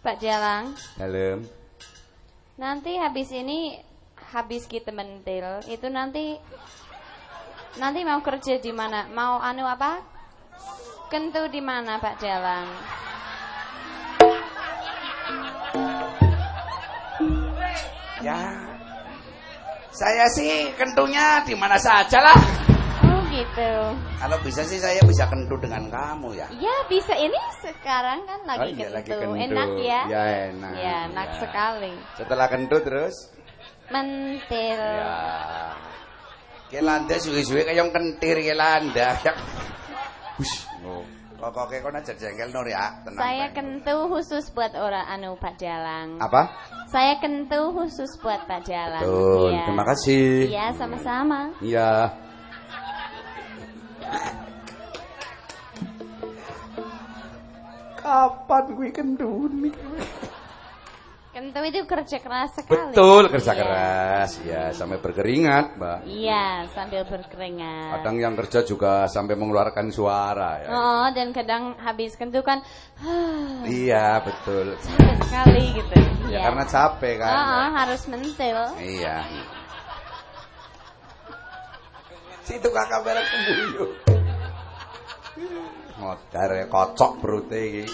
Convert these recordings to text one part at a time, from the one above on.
Pak Jalang. Dalam. Nanti habis ini habis kita mentil itu nanti nanti mau kerja di mana? Mau anu apa? Kentu di mana Pak Jalang? Ya. Saya sih kentunya di mana saja lah. Gitu. Kalau bisa sih saya bisa kentu dengan kamu ya. Ya bisa ini sekarang kan lagi, Oh iya, kentu. lagi kentu. Enak ya? Ya, enak. Ya, enak Ya. sekali. Setelah kentu terus Mentil. ya. Kelanda suwe-suwe kayak yang kentir kelanda. Ya. Hush, no. Pokoknya kau aja jengkel nur ya. Tenang. Saya kentu khusus buat orang anu Pak Jalang. Apa? Saya kentu khusus buat Pak Jalang. Betul. Iya. Terima kasih. Iya, sama-sama. Iya. Kapan gue kenduni? Kentu itu kerja keras sekali. Betul, kerja Iya. keras. Ya, sampai berkeringat, Mbak. Iya, sambil berkeringat. Kadang yang kerja juga sampai mengeluarkan suara ya. Oh, dan kadang habis kentu kan Iya, betul. capek sekali gitu. Ya Iya. karena capek kan. Oh, harus mentil. Iya. Situ kakak merek kebuyu. Modar ya, kocok perutnya iki.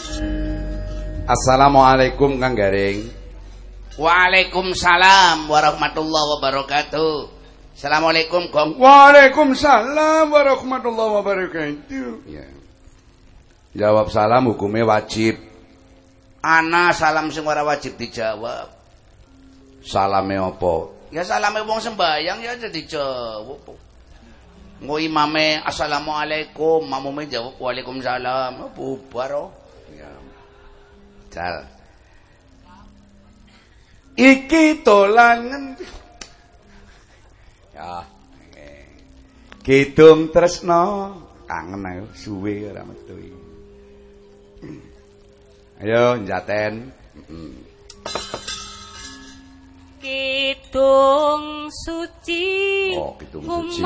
Assalamualaikum Kang Garing. Waalaikumsalam warahmatullahi wabarakatuh. Assalamualaikum Gong. Waalaikumsalam warahmatullahi wabarakatuh. Ya. Jawab salam hukumnya wajib. Ana salam sing ora wajib dijawab. Salame apa? Ya salame wong sembayang ya aja dijawab. Ngo imame assalamualaikum, mamume jawab waalaikumsalam. Oh, Bubar oh. Ya. Jal. Iki dolan ngendi? Ya. Kidung tresno kangen aku suwe ora metu iki. Ayo njaten. Mm. Kidung suci Oh, suci.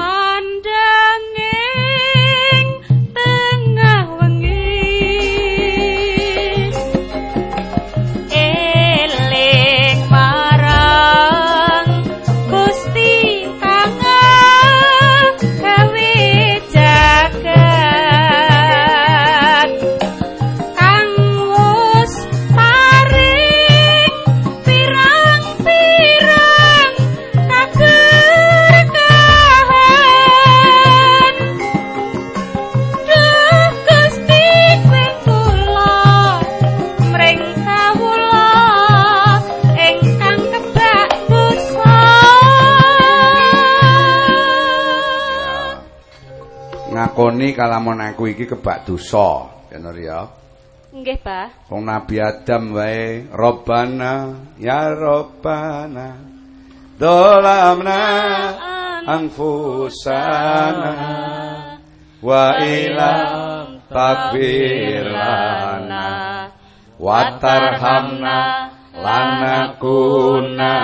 Ngakoni kalamun aku iki kebak dosa, ya Nur ya. Nggih, Pak. Wong Nabi Adam wae, Robbana ya Robbana dolamna anfusana wa ilam takbir lana wa tarhamna lanakunana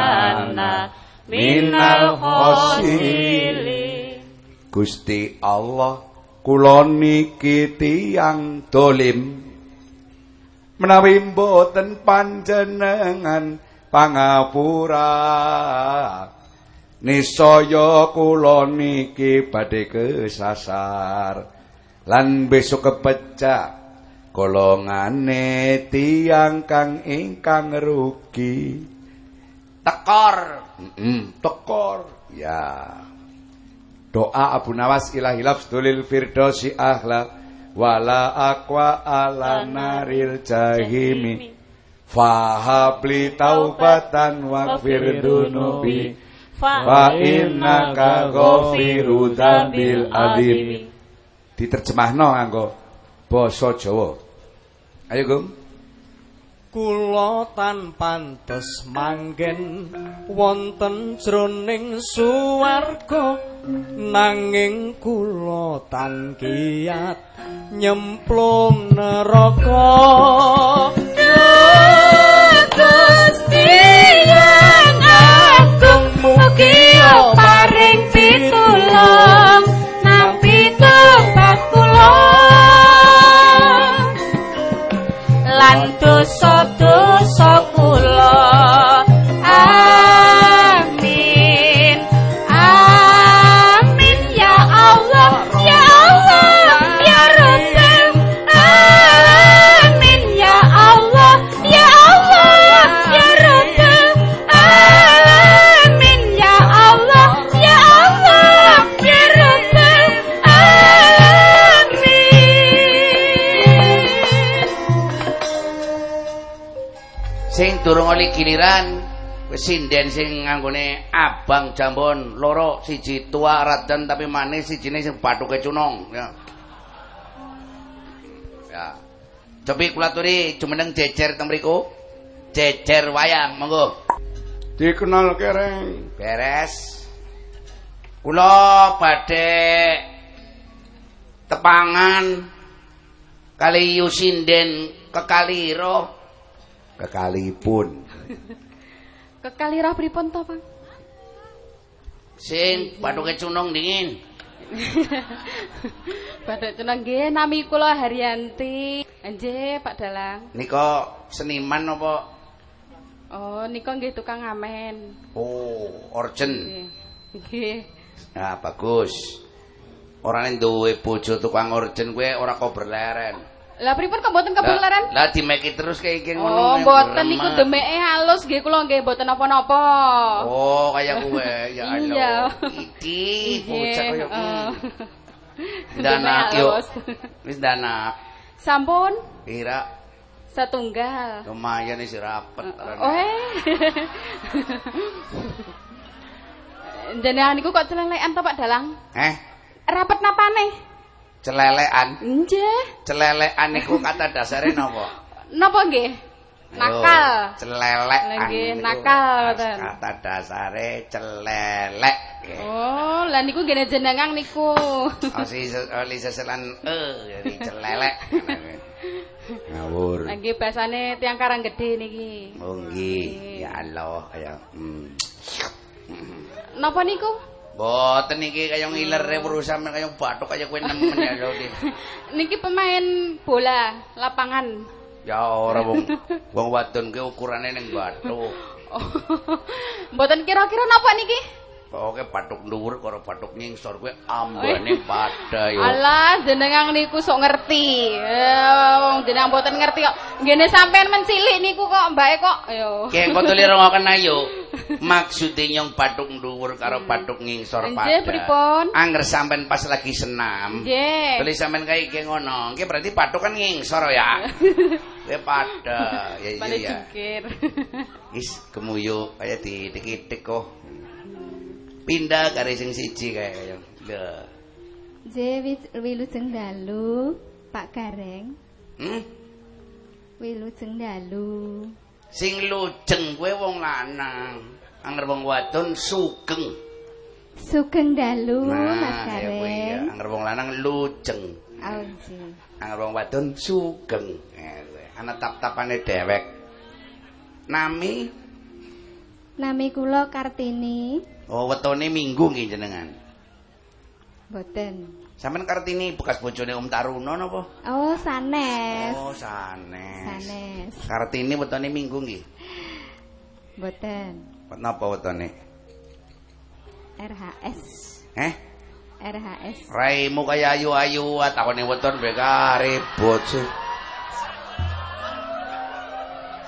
minal khosirin Gusti Allah kula niki tiyang dolim. Menawi mboten panjenengan pangapura. Nisaya kula niki badhe kesasar. Lan besok kepecah golongane tiyang kang ingkang rugi. Tekor. Mm, tekor. Ya doa Abu Nawas ilahi lafdulil firdausi ahla wala aqwa ala naril jahimi. fahabli taubatan waghfir dunubi. Fa innaka ghafiru dzambil adzim. diterjemahno nganggo basa Jawa. Ayo Gum Kula tan pantes manggen wonten jroning suwarga nanging kula tan kiat nyemplung neraka. Gusti yang agung mugi paring pitulung nampi tobat kula. Lan dosa-dosa giliran wis sinden sing nganggone abang jambon loro siji tua raden tapi manis sijine sing bathuke cunong ya. Ya. Cobi kula turi jumeneng jejer teng mriku. Jejer wayang monggo. Dikenal kereng. Beres. Kula badhe tepangan kali Yusinden kekaliro Kekalipun. Kekalirah pripun to, Pak? sing bathuke cunong dingin. Badhe ceneng nggih nami kula Haryanti. Nggih, Pak Dalang. Nika seniman apa? Oh, nika nggih tukang ngamen. Oh, orjen. Nggih. Nah, bagus. Orane duwe bojo tukang orjen kuwi ora kok berleren. Lah pripun kok mboten kebenaran? Lah dimeki terus kayak iki ngono. Oh, mboten niku demeke halus nggih kula nggih mboten napa-napa. Oh, kaya kowe. Ya Iya. Allah. Iki bocah kaya eh. Danak halus. Wis danak. Sampun Kira setunggal. lumayan isi rapet. Oh, eh. Jenengan niku kok celelekan to Pak Dalang? Eh, Rapet napane? Celelekan. Nggih. Celelekan niku kata dasare napa? Napa nggih? Nakal. Oh, celelek. Nggih, nakal, ngoten. Kata dasare celelek. Oh, lah niku gene jenengan niku. Osi oli seselan eh jadi celelek. Ngawur. Nggih basane tiang karang gede niki. Oh nggih, ya Allah kaya hmm. Napa niku? Boten iki kaya ngilere perusahaan kaya bathuk kaya kowe nemen ya lho. Di. Niki pemain bola lapangan. Ya ora wong wong wadon ki ukurane ning bathuk. Oh. Mboten kira-kira napa niki? Pokoke bathuk dhuwur karo bathuk nyingsor kuwi ambane padha yo. Alah, jenengan niku sok ngerti. Eh, wong jenengan mboten ngerti kok. Ngene sampean mencilik niku kok mbake kok yo. Ki engko tuli rungoken ayo. Maksude nyong bathuk dhuwur karo bathuk nyingsor padha. Nggih, pripun? Angger sampean pas lagi senam. Nggih. Tuli sampean kae iki ngono. Ki berarti bathuk kan nyingsor ya. Kuwi padha. Ya iya ya. jungkir. Is kemuyu kaya ditik-itik kok. Pindah kare sing siji kae kaya. Lho. Je wis- wilujeng dalu Pak Gareng, Hmm? wilujeng dalu. Sing lujeng kuwi wong lanang. Angger wong wadon sugeng. Sugeng dalu Mas Nah, ya kuwi ya. Gareng. Angger wong lanang lujeng. Oh, nggih. Angger wong wadon sugeng. Eh. Ana tap-tapane dewek. Nami Nami kula Kartini, oh wetone minggu nggih jenengan. boten. Sampeyan Kartini bekas bojone Om Taruna napa? Oh, sanes. Oh, sanes. Sanes. Kartini wetone minggu nggih. Boten. Napa wetone? RHS. Eh? RHS. Raimu kaya ayu-ayu takone weton beka ribut sih.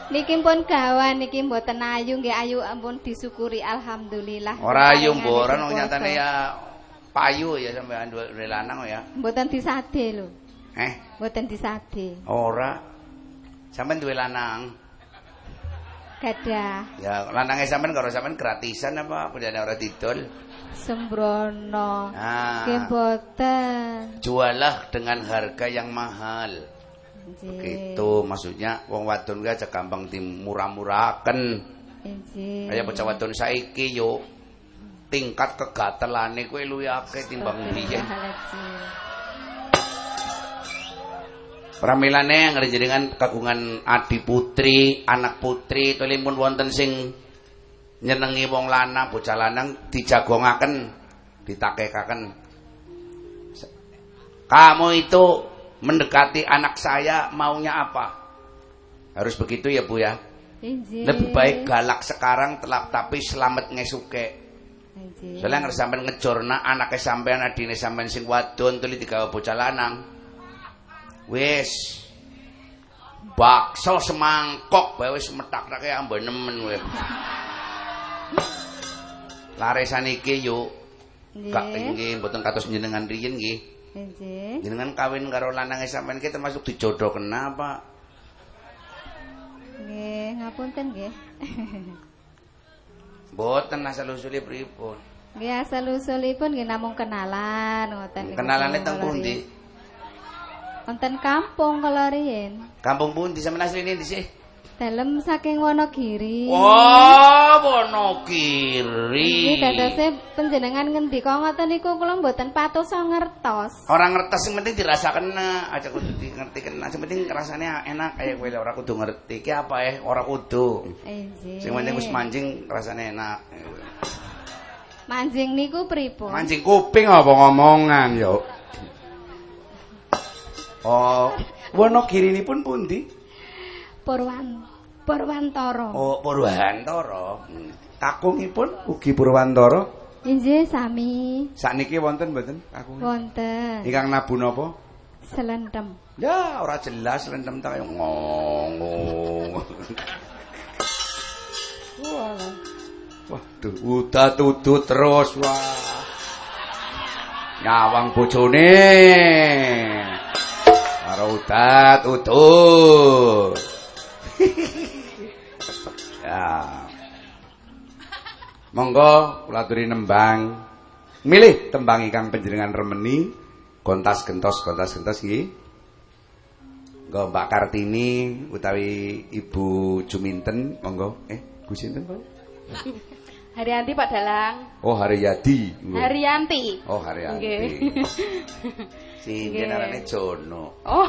Niki pun gawan niki mboten ayu nggih ayu ampun disyukuri alhamdulillah. Ora ayu puasa. nyatane ya payu ya sampean duwe lanang ya. Mboten disade lho. Eh, Mboten disade. ora. Sampeyan duwe lanang. Gadah Ya lanange sampean karo sampean gratisan apa punyane ora didol. sembrono. Nah, Nggih mboten. jualah dengan harga yang mahal. Gitu maksudnya wong wadon ki aja gampang dimurah-murahken. Nggih. Kaya bocah wadon saiki yo tingkat kegatelane kuwi luwih akeh timbang biyen. Astagfirullahaladzim. Pramilane ngeri jenengan kagungan adi putri, anak putri, tulimpun wonten sing nyenengi wong lanang, bocah lanang dijagongaken, ditakekaken. Kamu itu mendekati anak saya maunya apa? Harus begitu ya Bu ya. Lebih baik galak sekarang telap tapi selamat ngesuke. Nggih. Soalnya ngerti sampean ngejorna anake sampean adine sampean sing wadon tuli digawe bocah lanang. Wis. Bakso semangkok bae wis metak-take amben nemen kowe. Laresan iki Kak Nggih. nggih mboten kados jenengan riyin nggih. Nggih. Jenengan kawin karo lanange sampean ki termasuk dijodoh kenapa? Nggih, ngapa Punten nggih. Mboten asal usule pripun. Nggih asal usulipun nggih namung kenalan ngoten. Kenalane teng kula pundi? Wonten kampung kala riyen. Kampung pundi sampeyan asline ndi sih? Dalem saking Wonogiri. Oh, Wonogiri. Nggih dadose panjenengan ngendika ngoten niku kula mboten patos ngertos. Orang ngertes sing penting dirasakan aja kudu ngerti kena sing penting rasane enak kayak kowe ora kudu ngerti iki apa eh ora kudu Injih. sing penting wis mancing rasane enak Manjing niku pripun? mancing kuping apa ngomongan yo Oh, Wonogiri ini pun pundi? Purwan Purwantara. Oh, Purwantara. Hmm. Kakungipun ugi Purwantara. Injih sami Sakniki wonten mboten kakung? wonten Ingkang nabu napa? selendem. Ya, ora jelas lentem tak kaya ngomong. Wah. Waduh, udah tutut terus wah. Nyawang bojone. Karo udat utut. ya. Monggo kula aturi nembang. Milih tembang ingkang panjenengan remeni. Gontas gentos gontas gentos nggih. Nggo Mbak Kartini utawi Ibu Juminten, monggo. Eh, Bu sinten, Pak? Haryanti Pak Dalang. Oh, Haryadi. Haryanti. Oh, Haryadi. Nggih. Si Nggih. jenenge Jono. Oh.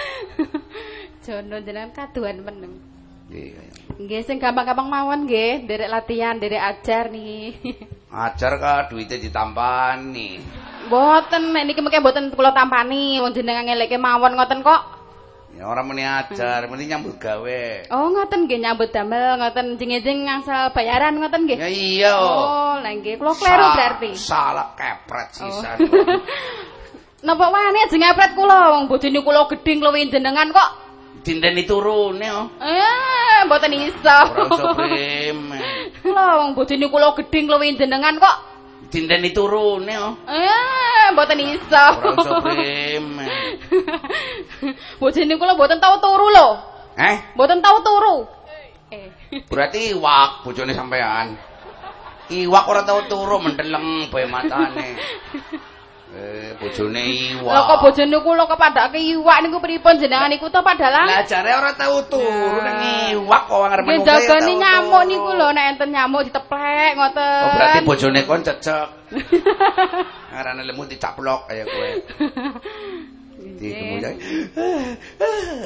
Jono jenengan kaduan meneng. Nggih. Sing gampang-gampang mawon nggih, derek latihan, derek ajar nih. Ajar ka duite ditampani. Mboten, nek niki mengke mboten kula tampani, wong jenengan ngeleke mawon ngoten kok. Ya ora muni ajar, muni nyambut gawe. Oh, ngoten nggih nyambut damel, ngoten jeng-jeng ngangsal bayaran ngoten nggih. Ya iya. Oh, lah nggih, kula kleru berarti. Salah kepret sisan. Napa wani aja ngepret kula, wong bojone kula gedhe ngluwi jenengan kok. Dindeni turune oh. Eh, mboten iso. Ora iso premen. Kula wong bojone kula gedhe ngluwi jenengan kok. Dindeni turune oh. Eh, mboten iso. Ora iso premen. Bojone kula mboten tau turu lho. Eh, Mboten tau turu. Eh. berarti iwak bojone sampean. Iwak ora tau turu mendeleng bae matane. Eh, bojone iwak. Lho kok bojone kula kepadake iwak niku pripun jenengan niku to padalang? Lah jare ora tau turu ning iwak kok ngarep Nggih jagani nyamuk niku lho nek enten nyamuk diteplek ngoten. Oh, berarti bojone kon cecek. Ngarane lemu dicaplok kaya kowe. Di kemudian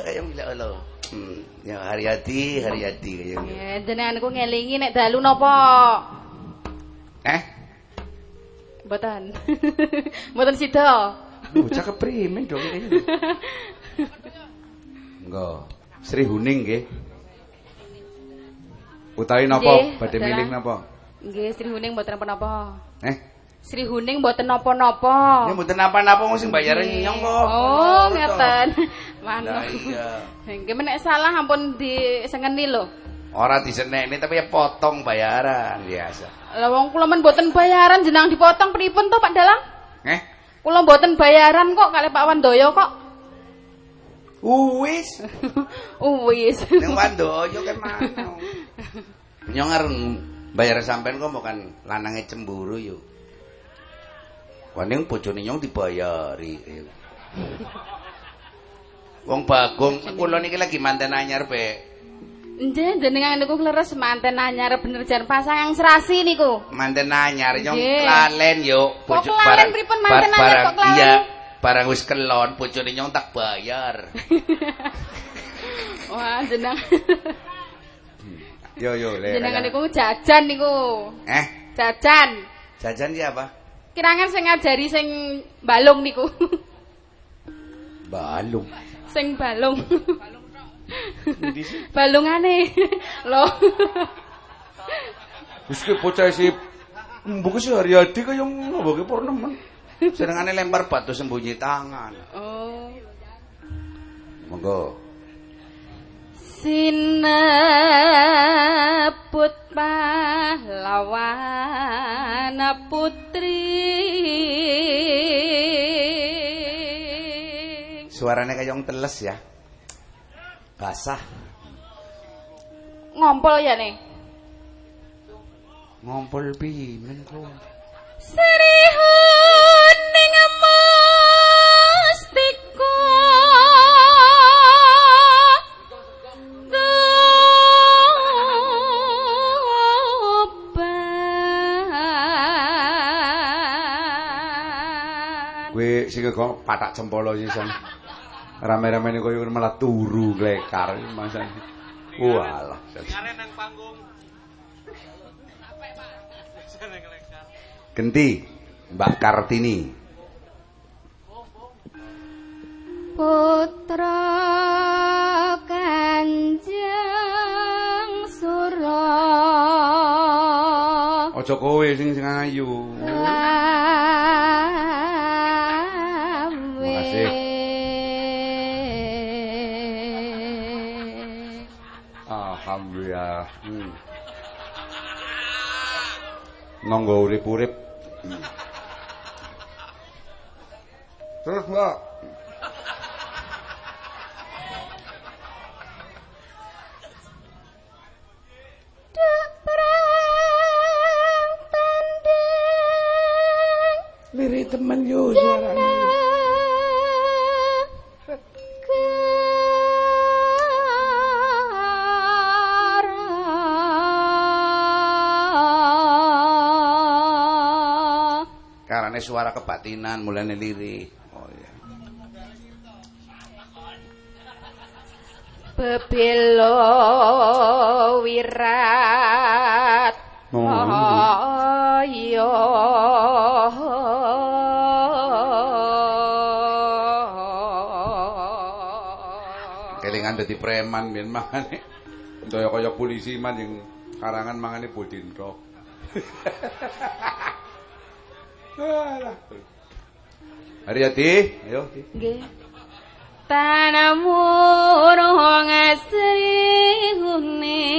ayo bila Allah. Hmm, ya Haryati, Haryati kaya. Nggih, jenengan niku ngelingi nek dalu napa? Eh, Mboten. Mboten sida. bocah keprimen dong ini. Enggak. Sri Huning nggih. Utawi napa? Badhe milih napa? Nggih, Sri Huning mboten napa-napa. Eh, Sri Huning mboten napa-napa. ini mboten napa-napa wong sing bayare nyong kok. Oh, ngeten. Lah Manut. iya. Nggih menek salah ampun disengeni lho. Ora diseneni tapi ya potong bayaran biasa. Lah wong kula men mboten bayaran jenang dipotong pripun to Pak Dalang? Eh, Kula mboten bayaran kok kalih Pak Wandoyo kok. Uwis. Wis. Ning Wandoyo kan mana. Nyong arep bayar sampean kok bukan lanange cemburu yo. Waning bojone nyong dibayari. Wong Bagong kula niki lagi manten anyar be. Nggih, jenengan niku kleres manten anyar bener jan pasangan serasi niku. Manten anyar Nggih. klalen yo. Kok kelalen pripun manten anyar kok kelalen? Iya, barang wis kelon bojone nyong tak bayar. Wah, jeneng Yo yo le. jenengan niku jajan niku. Eh, Jajan. jajan ki apa? Kirangan sing ngajari sing balung niku. Balung. sing balung. Balungane. Loh. Wis ki bocah si mbok si Haryadi kaya ngono ki purnemen. Senengane lempar batu sembunyi tangan. Oh. Monggo. Sinebut pahlawan putri Suarane kaya wong teles ya. Basah. ngompol ya nih. Ngompol piye men kok. Serihun ning mustika Kowe sing kok patak cempolo sisan. Rame-rame koyo malah turu glekar masan. Walah. nang panggung. Genti Mbak Kartini. Putra Kanjeng Sura Aja kowe sing sing ayu. Makasih. Alhamdulillah. Hmm. Nonggo urip-urip. Hmm. Terus, Mbak. Liri temen yo suaranya. Karane suara kebatinan mulane lirik. Oh iya. Bebelo wirat Oh. ayo Kelingan dadi preman biyen mangane. Daya kaya polisi man yang karangan mangane bodin. Alah. Haryati, ayo. Nggih tanamur ngasri huning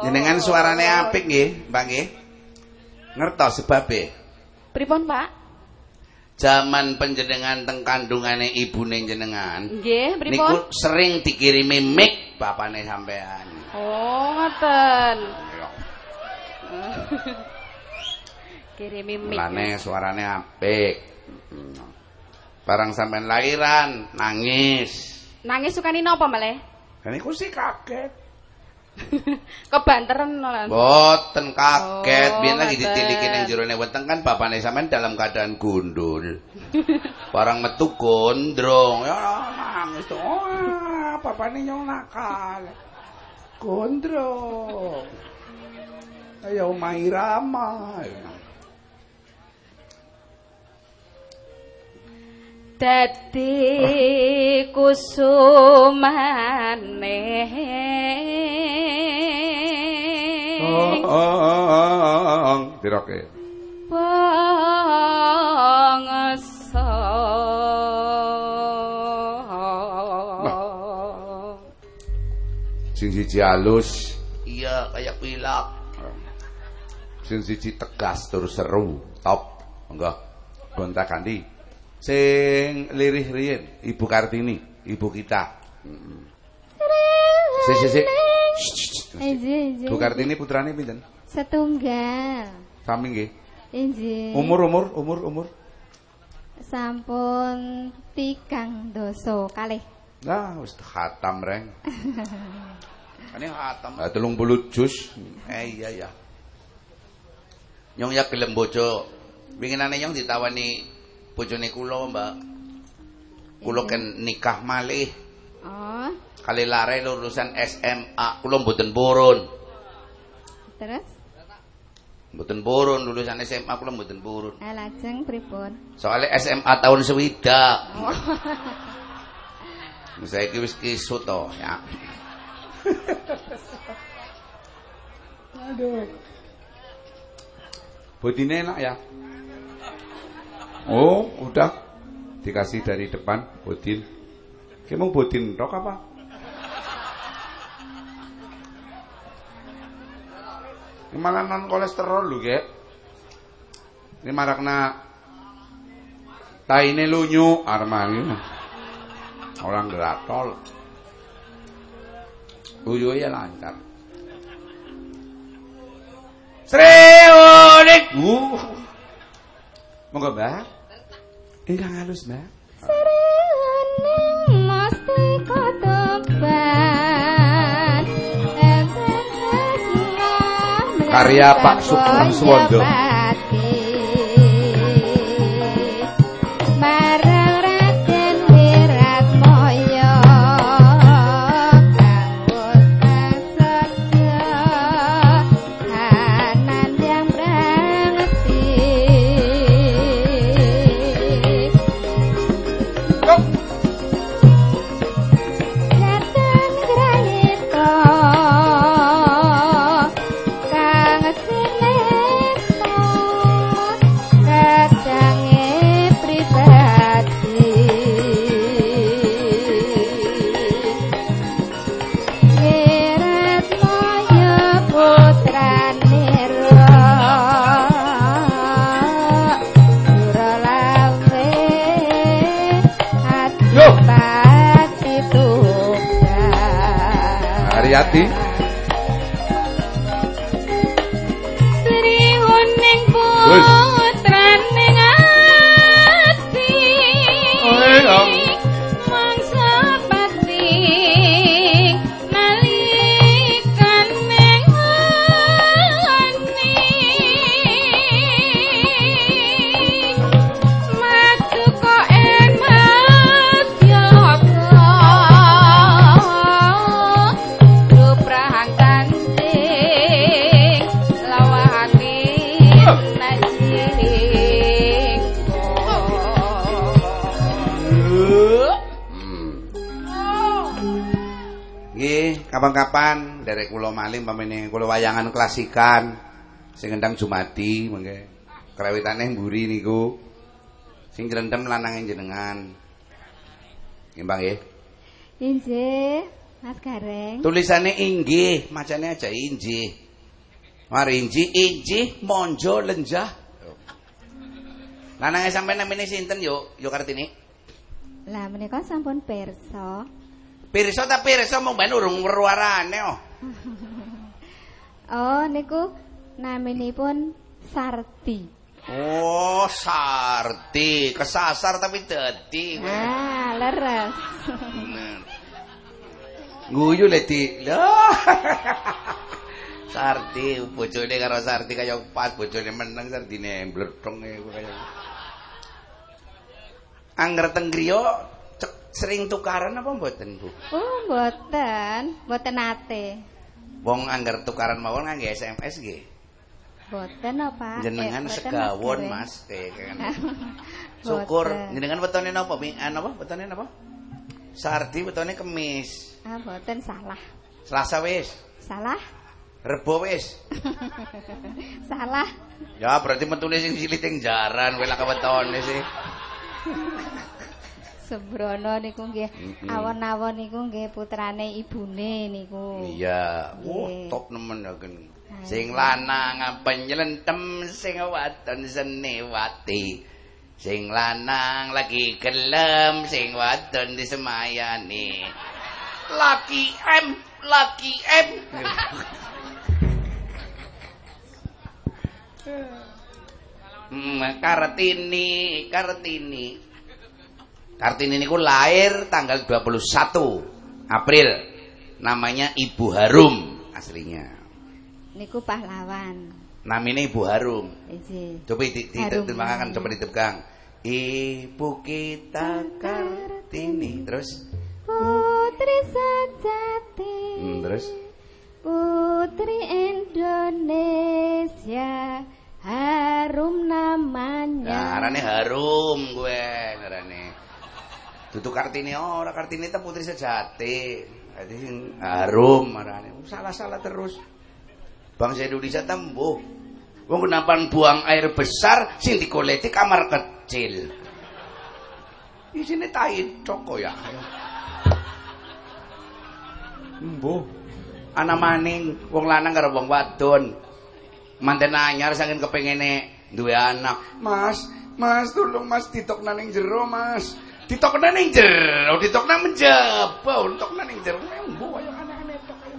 Jenengan suarane apik nggih, Mbak nggih. Ngertos sebabe. Pripun, Pak? Zaman panjenengan teng kandungane ibune jenengan. Nggih, pripun? Niku sering dikirimi mic bapane sampean. Oh, ngoten. Kirimi mic. Mulane suarane apik. Barang sampean lahiran nangis. Nangis sukani napa malih? Kan iku sih kaget. Kebanteren lan. Boten kaget, Oh, biyen lagi ditiliki ning jerone weteng kan bapane sampean dalam keadaan gundul. Barang metu gondrong, ya nangis tuh. Wah, bapane nyong nakal. Gondrong. Ayo Mairama. Dadi kusumane. Oh, oh. Diroke. Bangsa. Sing siji halus. Iya, kayak pilak. Sing siji tegas tur seru, top. Monggo. Gonta ganti. Sing lirih riyin, Ibu Kartini, ibu kita. Heeh. Si si. Bu Kartini putrane pinten? Setunggal. Sami nggih. Injih. Umur umur umur umur. sampun tigang doso kalih. Nah, wis khatam reng. Ini khatam. Ah, 30 juz. Eh iya ya. Nyong ya gelem bojo. Winginane nyong ditawani bojone kula, Mbak. Kula ken nikah malih. Oh, Kali lare lulusan SMA, kula mboten purun. terus Mboten purun lulusan SMA kula mboten purun. eh, lajeng pripun? Soalnya SMA tahun sewidak. Saiki wis kisut to, ya. Aduh. Bodine enak ya? Oh, udah. Dikasih dari depan bodin. Kamu bodin tok apa? Ini malah non kolesterol lho, Gek. Ini marakna taine lunyu armani. Orang geratol. Uyu ya lancar. Sreunik. Uh. Monggo, Mbak. Ingkang halus, Mbak. Serening mesti kotoban Karya Pak Sukman Suwondo. Klasikan sing ngendang Jumadi mengke. Krawitane mburi niku. Sing jrendem lanange jenengan. Nggih, nggih. Injih, Mas Gareng. Tulisane inggih, macane aja injih. Mari injih, injih, monjo, lenjah. Lanange sampeyan namine sinten yo? Yo Kartini. Lah menika sampun pirsa. Pirsa ta pirsa mung ben urung weruarane oh. Oh, niku naminipun Sarti. Oh, sarti, kesasar tapi dadi. Ah, leres. Guyu leti. Lah. Sarti bojone karo Sarti kaya pas bojone meneng Sartine blethong e kaya. Angger teng griya sering tukaran apa mboten, Bu? Oh, mboten, mboten nate. Wong angger tukaran mawon SMS nggih. Mboten apa? Jenengan Eh, segawon. Mas. Eh, kan. Syukur Boten. jenengan wetone napa? Mi- ah, napa? Wetone napa? Sardi wetone Kemis. Ah, mboten salah. Selasa wis. Salah? Rebo wis. Salah. Ya berarti metune sing cilik ing jaran kowe lak wetone sih. Sembrono niku nggih awon-awon niku nggih putrane ibune niku. Iya. Wah, Nggih. top nemen. Ayo. Sing lanang penyelentem sing wadon senewati. Sing lanang lagi gelem sing wadon disemayani. Laki M, laki M. Hmm, Kartini, Kartini. Kartini niku lahir tanggal 21 April. Namanya Ibu Harum aslinya. Niku pahlawan. Namanya Ibu Harum. Injih. Coba di, di, Harum ditembangkan, namanya. coba ditebang. Ibu kita Kartini. Terus? Putri sejati. Hmm, terus? Putri Indonesia harum namanya. Nah, arane harum gue, arane. Dudu Kartini ora Kartini itu putri sejati. Jadi harum arane. Salah-salah terus. Bangsa Indonesia tembuh. Wong kenapa buang air besar sing dikoleti kamar kecil. Di sini tai coko ya. Mbuh. Ana maning wong lanang karo wong wadon. Manten anyar saking kepengene duwe anak. Mas, Mas tolong Mas ditokna ning jero, Mas. Ditokna ning jero, ditokna menjaba, ditokna ning jero. Mbuh ayo aneh-aneh tok ayo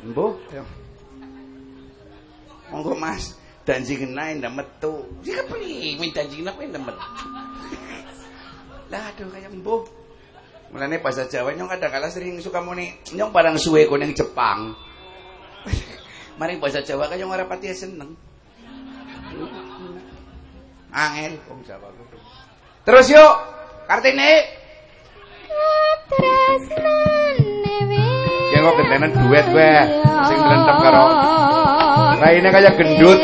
Mbuh, ayo. Monggo Mas, danjingna ndak metu. Ya kepriwe danjingna kowe ndak metu. Lah aduh kaya mbuh. Mulane bahasa Jawa nyong kadang kala sering suka muni nyong barang suwe kuning Jepang. Mari bahasa Jawa nyong ora pati seneng. Angel wong Jawa. Terus yuk, Kartini. Kok gentenan duet kowe. Sing melentem karo raine kaya gendut.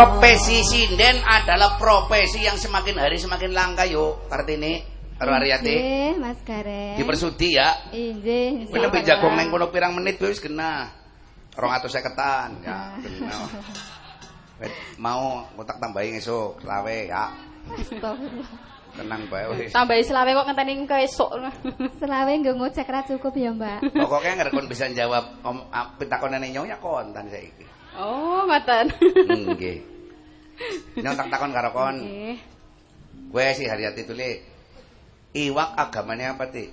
Profesi sinden adalah profesi yang semakin hari semakin langka yo, Kartini. Karo. Nggih, Mas Gareng. Dipersudi ya. Inggih. Kowe lebih jagong neng kono pirang menit wis kena. 250-an ya, kena. Wet, mau ngutak tambahi esuk lawe ya. Astagfirullah. Tenang bae wis. Tambahi selawe kok ngenteni ke esuk. Selawe nggak ngocek ra cukup ya, Mbak. Pokoknya nggak kon bisa jawab om ah, pitakonane nyong ya kontan saiki. Oh, ngoten. Nggih. Nyong tak takon karo kon. Nggih. Kowe si Haryati tuli. Iwak agamanya apa, Ti?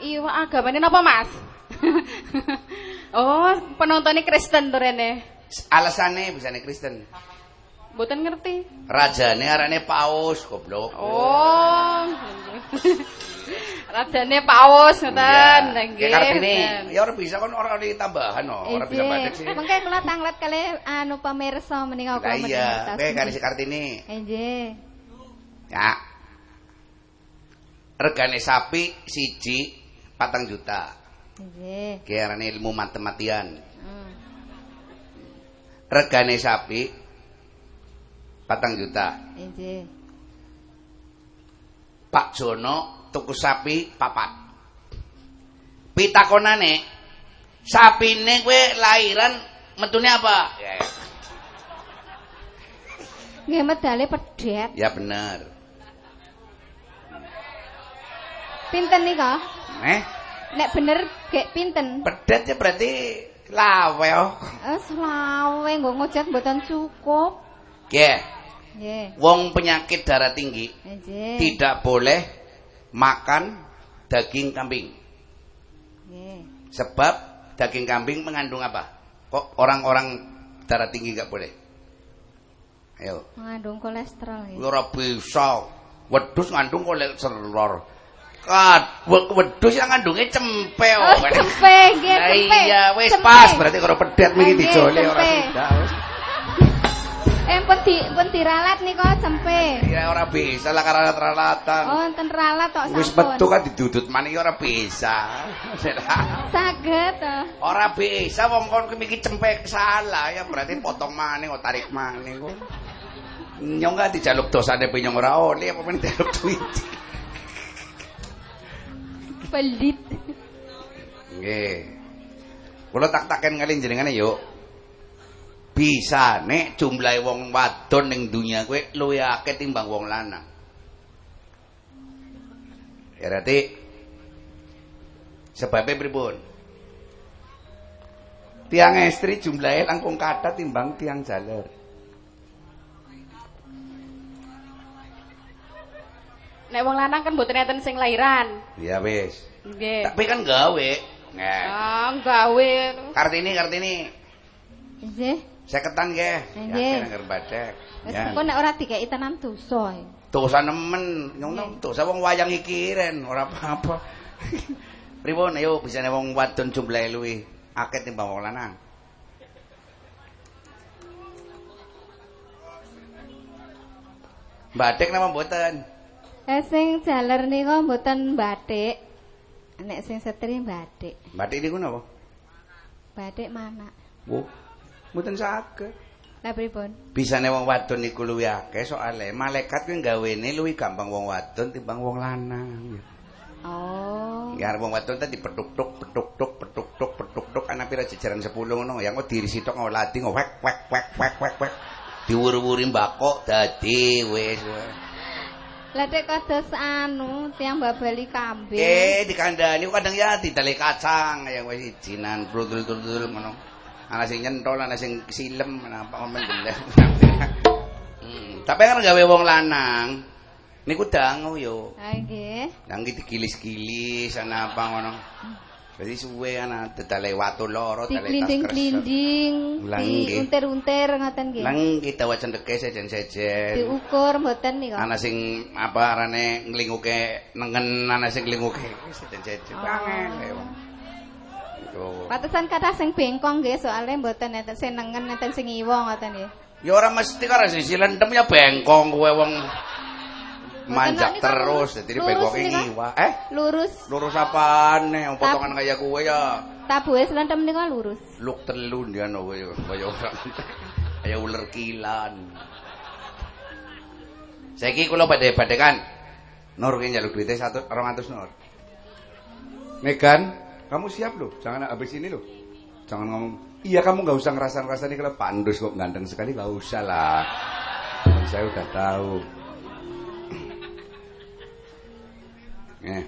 Iya, agamane napa, Mas? oh, penontonnya Kristen tuh rene. Alasannya bisa nih Kristen. Mboten ngerti. Rajane arane Paus, goblok. Oh. Radane paus ngoten. Iya. Nggih. Ngoten. ya ora bisa kan ora ditambahan no, ora bisa batik sih. Mengke kula tanglet kali anu pemirsa menika Lah kula iya, kowe kali si Kartini. Nggih. Ya. Regane sapi siji patang juta. Nggih. Kiarane ilmu matematian. Hmm. Regane sapi patang juta. Nggih. Pak Jono tuku sapi papat. Pitakonane sapine kowe lahiran metune apa? Ya, Nggih medale pedet. ya bener. Pinten nika? Eh, Nek bener gek pinten? pedet ya berarti lawe oh. Eh selawe nggo ngojek mboten cukup. Nggih, Wong penyakit darah tinggi tidak boleh makan daging kambing. Sebab daging kambing mengandung apa? Kok orang-orang darah tinggi nggak boleh? Ayo. Mengandung kolesterol nggih. Ora bisa. Wedhus ngandung kolesterol. Kad, we- wedhus yang ngandunge cempe. Oh, cempe, nggih, Lah cempe. iya, wis Cempe. pas berarti kalau pedet Nggih, dijole ora cempe. sudah. wis. Eh pun di pun diralat nika cempe. Ya ora bisa lah karena ralatan. Oh, enten ralat tok Wis sampun. metu kan didudut maneh ora bisa. Saged to. Ora bisa wong kon iki cempe salah ya berarti potong maneh kok tarik maneh kok. Nyong gak dijaluk dosane pinyong ora oleh apa men dijaluk duit. Pelit. Nggih. Kula tak-taken kali jenengane yuk. Bisa nek jumlahe wong wadon ning dunia kowe luwih akeh timbang wong lanang. Ya berarti sebabnya pripun? Tiang estri jumlahnya langkung kata timbang tiang jaler. Nek wong lanang kan mboten enten sing lahiran. Ya wis. Nggih. Tapi kan gawe. Nah, Ah, gawe. Kartini Kartini. Nggih. Seketan nggih. Nggih. Ya. Wis Ya. engko nek ora dikeki tenan dosa. ya. Dosa nemen, nyong dosa wong wayang iki ren, ora apa-apa. Pripun ayo bisane wong wadon jumlahe luwih akeh timbang wong lanang. Badek nama mboten? Eh sing jaler nika mboten batik. Nek sing setri batik. Batik niku napa? Batik mana? Bu. Mboten saged. Lah pripun? Bisane wong wadon niku luwih akeh soalé malaikat kuwi gawene luwih gampang wong wadon timbang wong lanang. Oh. Ya wong wadon tadi petuk-tuk petuk-tuk petuk-tuk petuk-tuk ana pira jejeran 10 ngono ya kok diri sitok ngoladi ngwek wek wek wek wek wek. Diwur-wuri mbako dadi wis. Lah tek kados anu tiang babali kambing. Eh dikandani kadang ya didale kacang ya wis ijinan brudul-brudul ngono. Ana sing nyentol, ana sing silem, napa men gelem. Hmm, tapi kan gawe wong lanang. Niku dangu yo. Ha nggih. Nang digilis-gilis ana apa ngono. Jadi suwe ana dedale watu loro, kresek. Diklinding-klinding, Lah, nggih. diuntir-untir ngoten nggih. Nang kita wae cendeke sejen-sejen. Diukur mboten niku. Ana sing apa arane nglinguke nengen, ana sing nglinguke sejen-sejen. Kangen Patesan kata sing bengkong nggih soalnya mboten enten sing nengen enten sing iwo ngoten nggih. Ya ora mesti karo sing silentem ya bengkong kowe wong manjak terus bengkoke niku. ngiwa. Eh, Lurus. lurus apane? Potongan kaya kowe ya. Tabuhe slentem niku lurus. Luk telu ndian kowe ya kaya orang kaya ular kilan. Saiki kula badhe badekan. Nur ki njaluk duite 100 200 Nur. Megan, kamu siap loh. Jangan habis ini loh. Jangan ngomong, iya kamu nggak usah ngerasa-ngerasa nih kalau Pandus kok ganteng sekali, nggak usah lah. Dan saya udah tahu. Eh.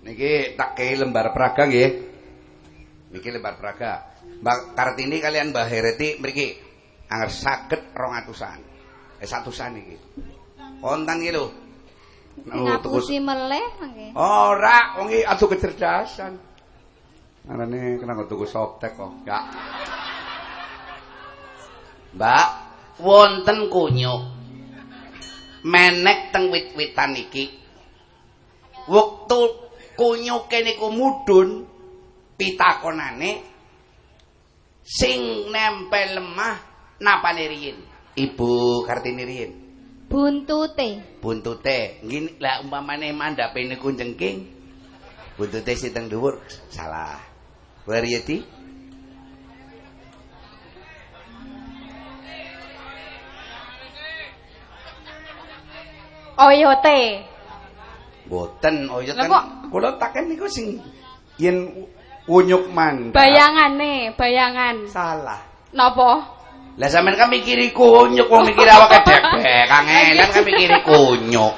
Niki tak kei lembar praga nggih. Niki lembar praga. Mbak Kartini kalian Mbak Hereti mriki angger saged 200-an. Eh 100-an iki. Kontan iki lho. Ngapusi meleh nggih. Ora, wong iki adu kecerdasan. Arane kena kok tuku softtek kok. Ya. Mbak, wonten kunyuk. Menek teng wit-witan iki. Wektu kunyuke niku mudhun pitakonane sing nempel lemah napane riyin. Ibu Kartini riyin. Buntute. buntute ngene lah umpamane mandhape niku jengking buntute siteng dhuwur salah Wariyati Oyote. boten oyot kan kula taken niku sing yen wunyuk mandhap Bayangane, bayangan. salah Napa? Lah sampean kan mikiri kunyuk wong mikir awake debek kangelan kan mikiri kunyuk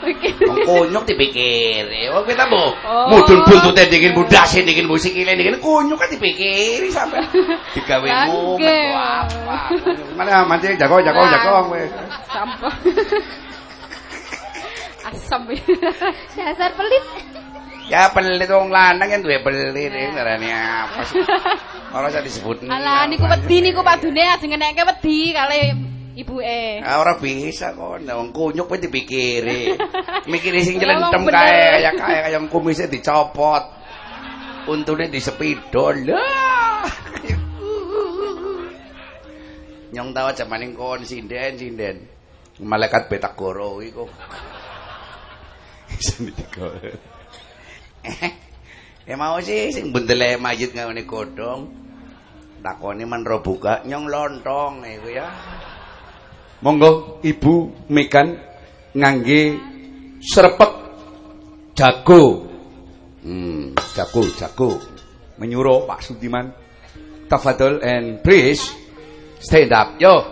Wong kunyuk dipikiri. Oh kita bu, Oh. mudun buntute dingin budase dingin musikile dingin kunyuk kan dipikiri sampe. Digawe kok apa. Mana mati jago jago jago wis. Sampah. Asam. Dasar pelit. Ya pelit wong lanang yang duwe pelit iki ngarani apa sih? Ora usah disebut. Alah niku wedi niku padune ajeng ngenekke wedi kali ibuke. Ah, ora bisa kok, wong kunyuk kuwi dipikiri. Mikiri sing jelentem kae, ya kae kaya kumise dicopot. Untune disepidol. Lah. Nyong tawa jamaning kon sinden sinden. Malaikat Betagoro iku. Ditigo. Eh mau sih sing bendele mayit ngene godhong. Takoni men ro buka nyong lontong iku ya. Monggo Ibu Megan ngangge serepek jago. Hmm, jago, jago. Menyuruh Pak Sudiman. Tafadhol and please stand up. Yo.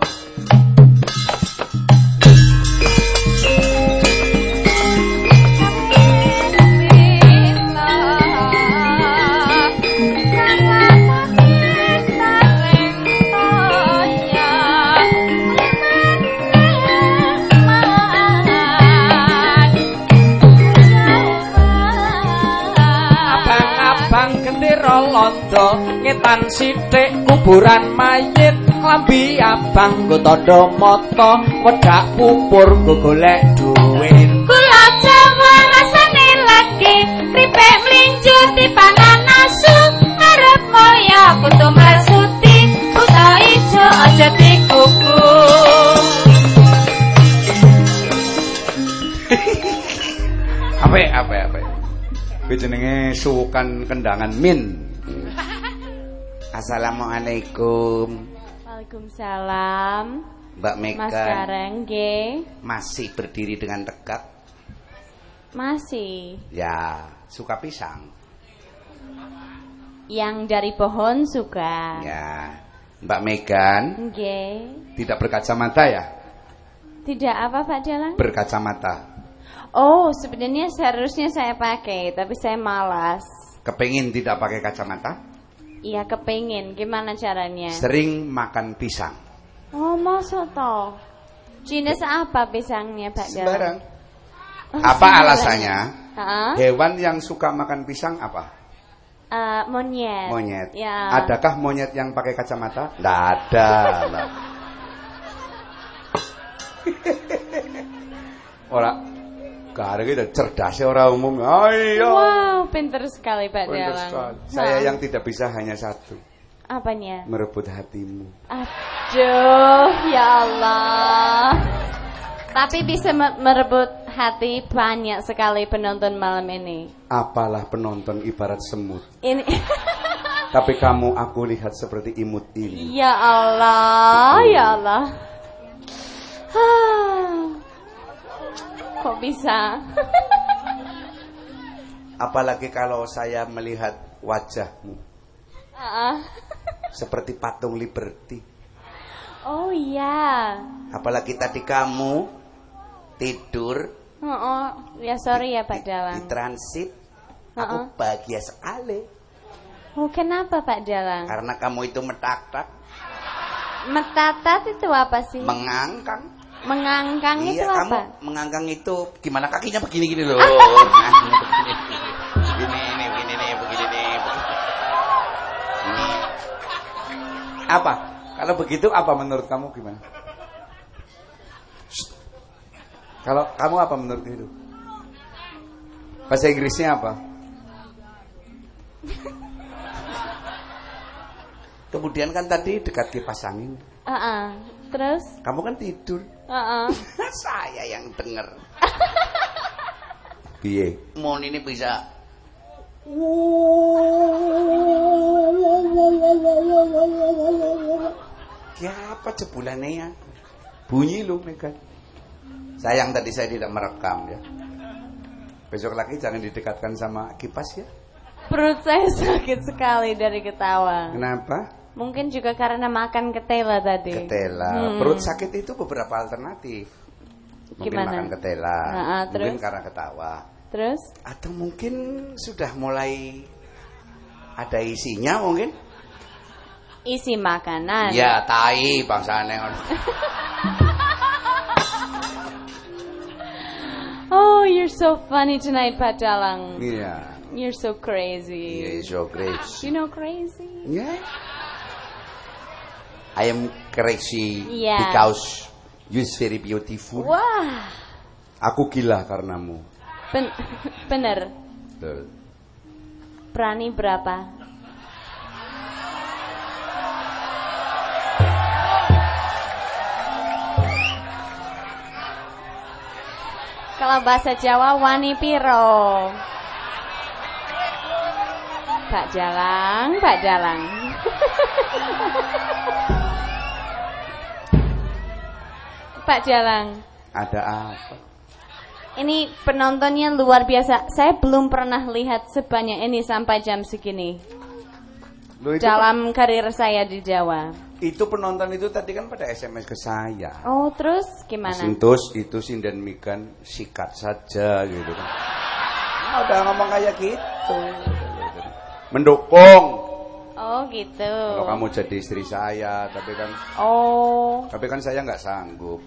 Ngetan sithik kuburan mayit klambi abang nggo tandha mata wedak pupur nggo golek duit Kula Jawa rasane lagi kripik mlinju dipangan asu arep moyo kudu mlesuti buta ijo aja dikuku Apa apa apa. Kuwi jenenge sukan kendangan min. Assalamualaikum. Waalaikumsalam. Mbak Mas Mega Kareng nggih. masih berdiri dengan tegak? Masih. Ya, suka pisang. Yang dari pohon suka. Ya. Mbak Megan Nggih. tidak berkacamata ya? Tidak apa Pak Dalang? Berkacamata. Oh, sebenarnya seharusnya saya pakai, tapi saya malas. Kepengin tidak pakai kacamata? Iya, kepengin. Gimana caranya? Sering makan pisang. Oh, masa toh? Jenis apa pisangnya, Pak Dalang? Sembarang. Oh, Apa sembarang. alasannya? Heeh. Hewan yang suka makan pisang apa? Eh, monyet. Monyet. Ya. Adakah monyet yang pakai kacamata? Tidak ada. lah. Ora ada gitu cerdasnya orang umum. Ayo. Wow, pinter sekali Pak Pinter Dalang. sekali. Saya Hah. yang tidak bisa hanya satu, Apanya? merebut hatimu. Aduh, ya Allah. Tapi bisa me- merebut hati banyak sekali penonton malam ini. Apalah penonton ibarat semut, Ini tapi kamu aku lihat seperti imut ini. Ya Allah, ya Allah. Kok bisa? Apalagi kalau saya melihat wajahmu Ah. seperti patung Liberty. Oh iya. Apalagi tadi kamu tidur Oh, oh. ya sorry ya Pak di Dalang. transit. Uh-uh. Aku bahagia sekali Oh, kenapa Pak Dalang? karena kamu itu metak-tak, Metatat itu apa sih? mengangkang. Mengangkang itu iya, kamu apa? mengangkang itu gimana kakinya begini-gini loh. Nah, begini. Begini nih, begini nih, begini nih. begini. Ini. Apa? Kalau begitu apa menurut kamu gimana? Shh. Kalau kamu apa menurut itu? Bahasa Inggrisnya apa? Kemudian kan tadi dekat kipas angin. Ah, ah. Terus? Kamu kan tidur. Ah, ah. Saya yang denger. Piye? Mon ini bisa Ya apa jebulannya ya? Bunyi lu Megan. Sayang tadi saya tidak merekam ya. Besok lagi jangan didekatkan sama kipas ya. Perut saya sakit sekali dari ketawa. Kenapa? Mungkin juga karena makan ketela tadi. Ketela. Hmm. Perut sakit itu beberapa alternatif. Mungkin Gimana? makan ketela, Nah, ah, mungkin terus? karena ketawa. Terus? Atau mungkin sudah mulai ada isinya mungkin? Isi makanan. Ya, tai bangsane ngono. Oh, you're so funny tonight, Pak Dalang. Iya. You're so crazy. Iya, so great. You know crazy? Yeah. I am crazy Yeah. because you is very beautiful. Wah, Aku gila karenamu. ben bener. Betul. Berani berapa? Kalau bahasa Jawa wani piro. Pak Jalang, Pak Jalang. Pak Jalang, Ada apa? ini penontonnya luar biasa. Saya belum pernah lihat sebanyak ini sampai jam segini. Loh, itu, Dalam karir saya di Jawa. itu penonton itu tadi kan pada SMS ke saya. Oh, terus gimana? Sintus itu sinden mikan sikat saja gitu kan. Ah, udah ngomong kayak gitu. Mendukung Oh, gitu. kalau kamu jadi istri saya, tapi kan Oh, tapi kan saya nggak sanggup.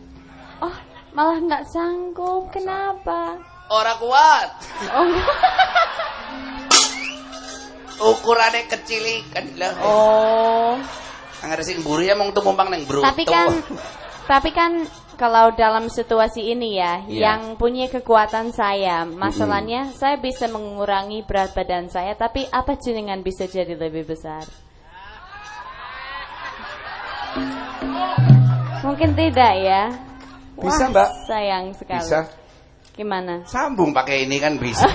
Oh, malah nggak sanggup. Kenapa? Orang kuat. Oh, Ukurannya kecil kan lah. oh. Ngeresin buri ya mau tumpang neng bro. Tapi kan, tapi kan kalau dalam situasi ini ya, Iya. yang punya kekuatan saya, masalahnya saya bisa mengurangi berat badan saya, tapi apa jenengan bisa jadi lebih besar? Mungkin tidak ya. Bisa, Wah, Mbak. Sayang sekali. bisa Gimana? sambung pakai ini kan bisa.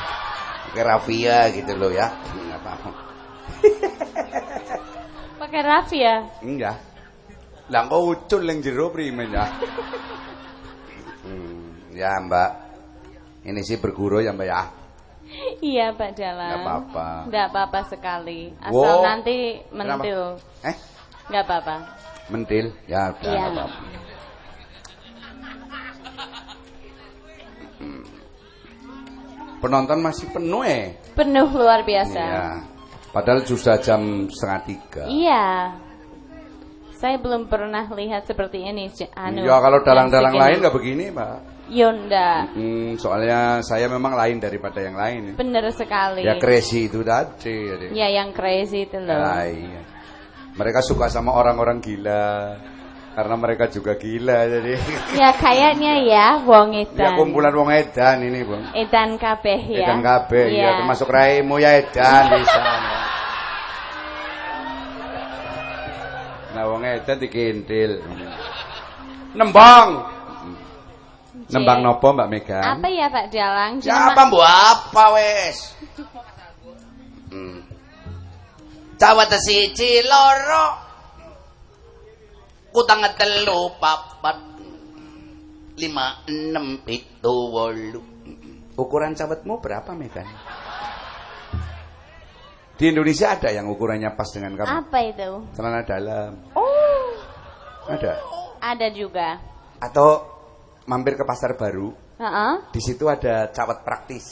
pakai rafia gitu loh ya. Nggak apa-apa. pakai rafia. Enggak. Lah kok ucul ning jero primen ya? Hmm, ya Mbak. Ini sih berguru ya Mbak ya. Iya, Pak Dalang. Nggak apa-apa. Nggak apa-apa sekali. Asal Wow. nanti mentil. Eh, Nggak apa-apa. mentil. Ya udah Iya. nggak apa-apa. Penonton masih penuh eh. Penuh luar biasa. Iya. Padahal sudah jam setengah tiga. Iya. Saya belum pernah lihat seperti ini. Anu, ya kalau dalang-dalang lain nggak begini, Pak. Yonda. Hmm, soalnya saya memang lain daripada yang lain. Bener sekali. Ya crazy itu tadi. Jadi. Ya, yang crazy itu loh. Ah, iya. Mereka suka sama orang-orang gila. Karena mereka juga gila jadi. Ya kayaknya ya wong ya edan. kumpulan wong edan ini, Bang. Edan kabeh ya. Edan kabeh ya, Iya. termasuk raimu ya edan bisa. Nah, wong edan dikintil. Nembang. Nembang nopo Mbak Mega? Apa ya Pak Dalang? Ya apa mbok apa wes? Hmm. Cawat siji loro. Kutang telu papat. Lima enam pitu wolu. Ukuran cawetmu berapa Megan? Di Indonesia ada yang ukurannya pas dengan kamu? Apa itu? Celana dalam. Oh, Ada. ada juga. Atau mampir ke pasar baru, Heeh. di situ ada cawet praktis.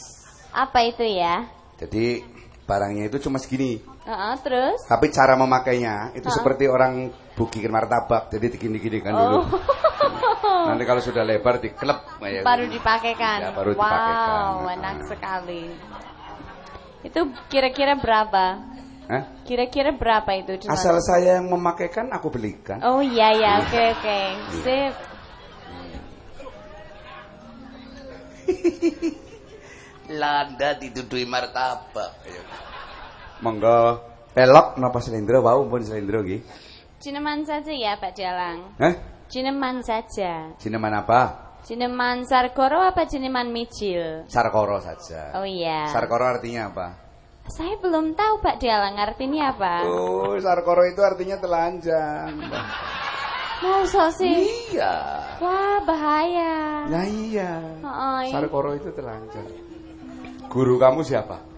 Apa itu ya? Jadi barangnya itu cuma segini. Heeh, terus? Tapi cara memakainya itu Hah? seperti orang bukikan martabak. Jadi digini-ginikan dulu. Oh. Nanti kalau sudah lebar diklep. kayak baru gitu. dipakaikan. Ya, baru wow, dipakaikan. enak sekali. Itu kira-kira berapa? Hah? Kira-kira berapa itu? Cuma- Asal saya yang memakaikan aku belikan. Oh iya ya, oke oke. Sip. Landa dituduhi martabak. Monggo pelok napa silindro wau pun silindro nggih. Cineman saja ya Pak Jalang. Hah? Cineman saja. Cineman apa? Cineman Sarkoro apa cineman Mijil? Sarkoro saja. Oh iya. Sarkoro artinya apa? Saya belum tahu Pak Jalang artinya apa. Oh, Sarkoro itu artinya telanjang. Masa sih? Iya. Wah, bahaya. Nah iya. Oh, iya. Sarkoro itu telanjang. Guru kamu siapa?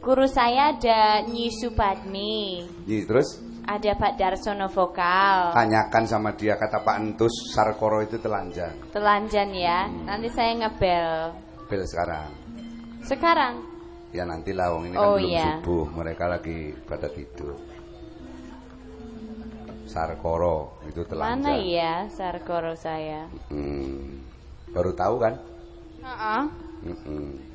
Guru saya ada Nyi Supadmi, Nih, terus ada Pak Darsono Vokal. tanyakan sama dia kata Pak Entus Sarkoro itu telanjang. Telanjan ya. Nanti saya ngebel. Bel sekarang. Sekarang. Ya nanti lah wong ini kan Oh, belum iya. subuh, mereka lagi pada tidur. Sarkoro itu telanjang. Mana ya Sarkoro saya? Hmm, baru tahu kan? Heeh. Mm-mm.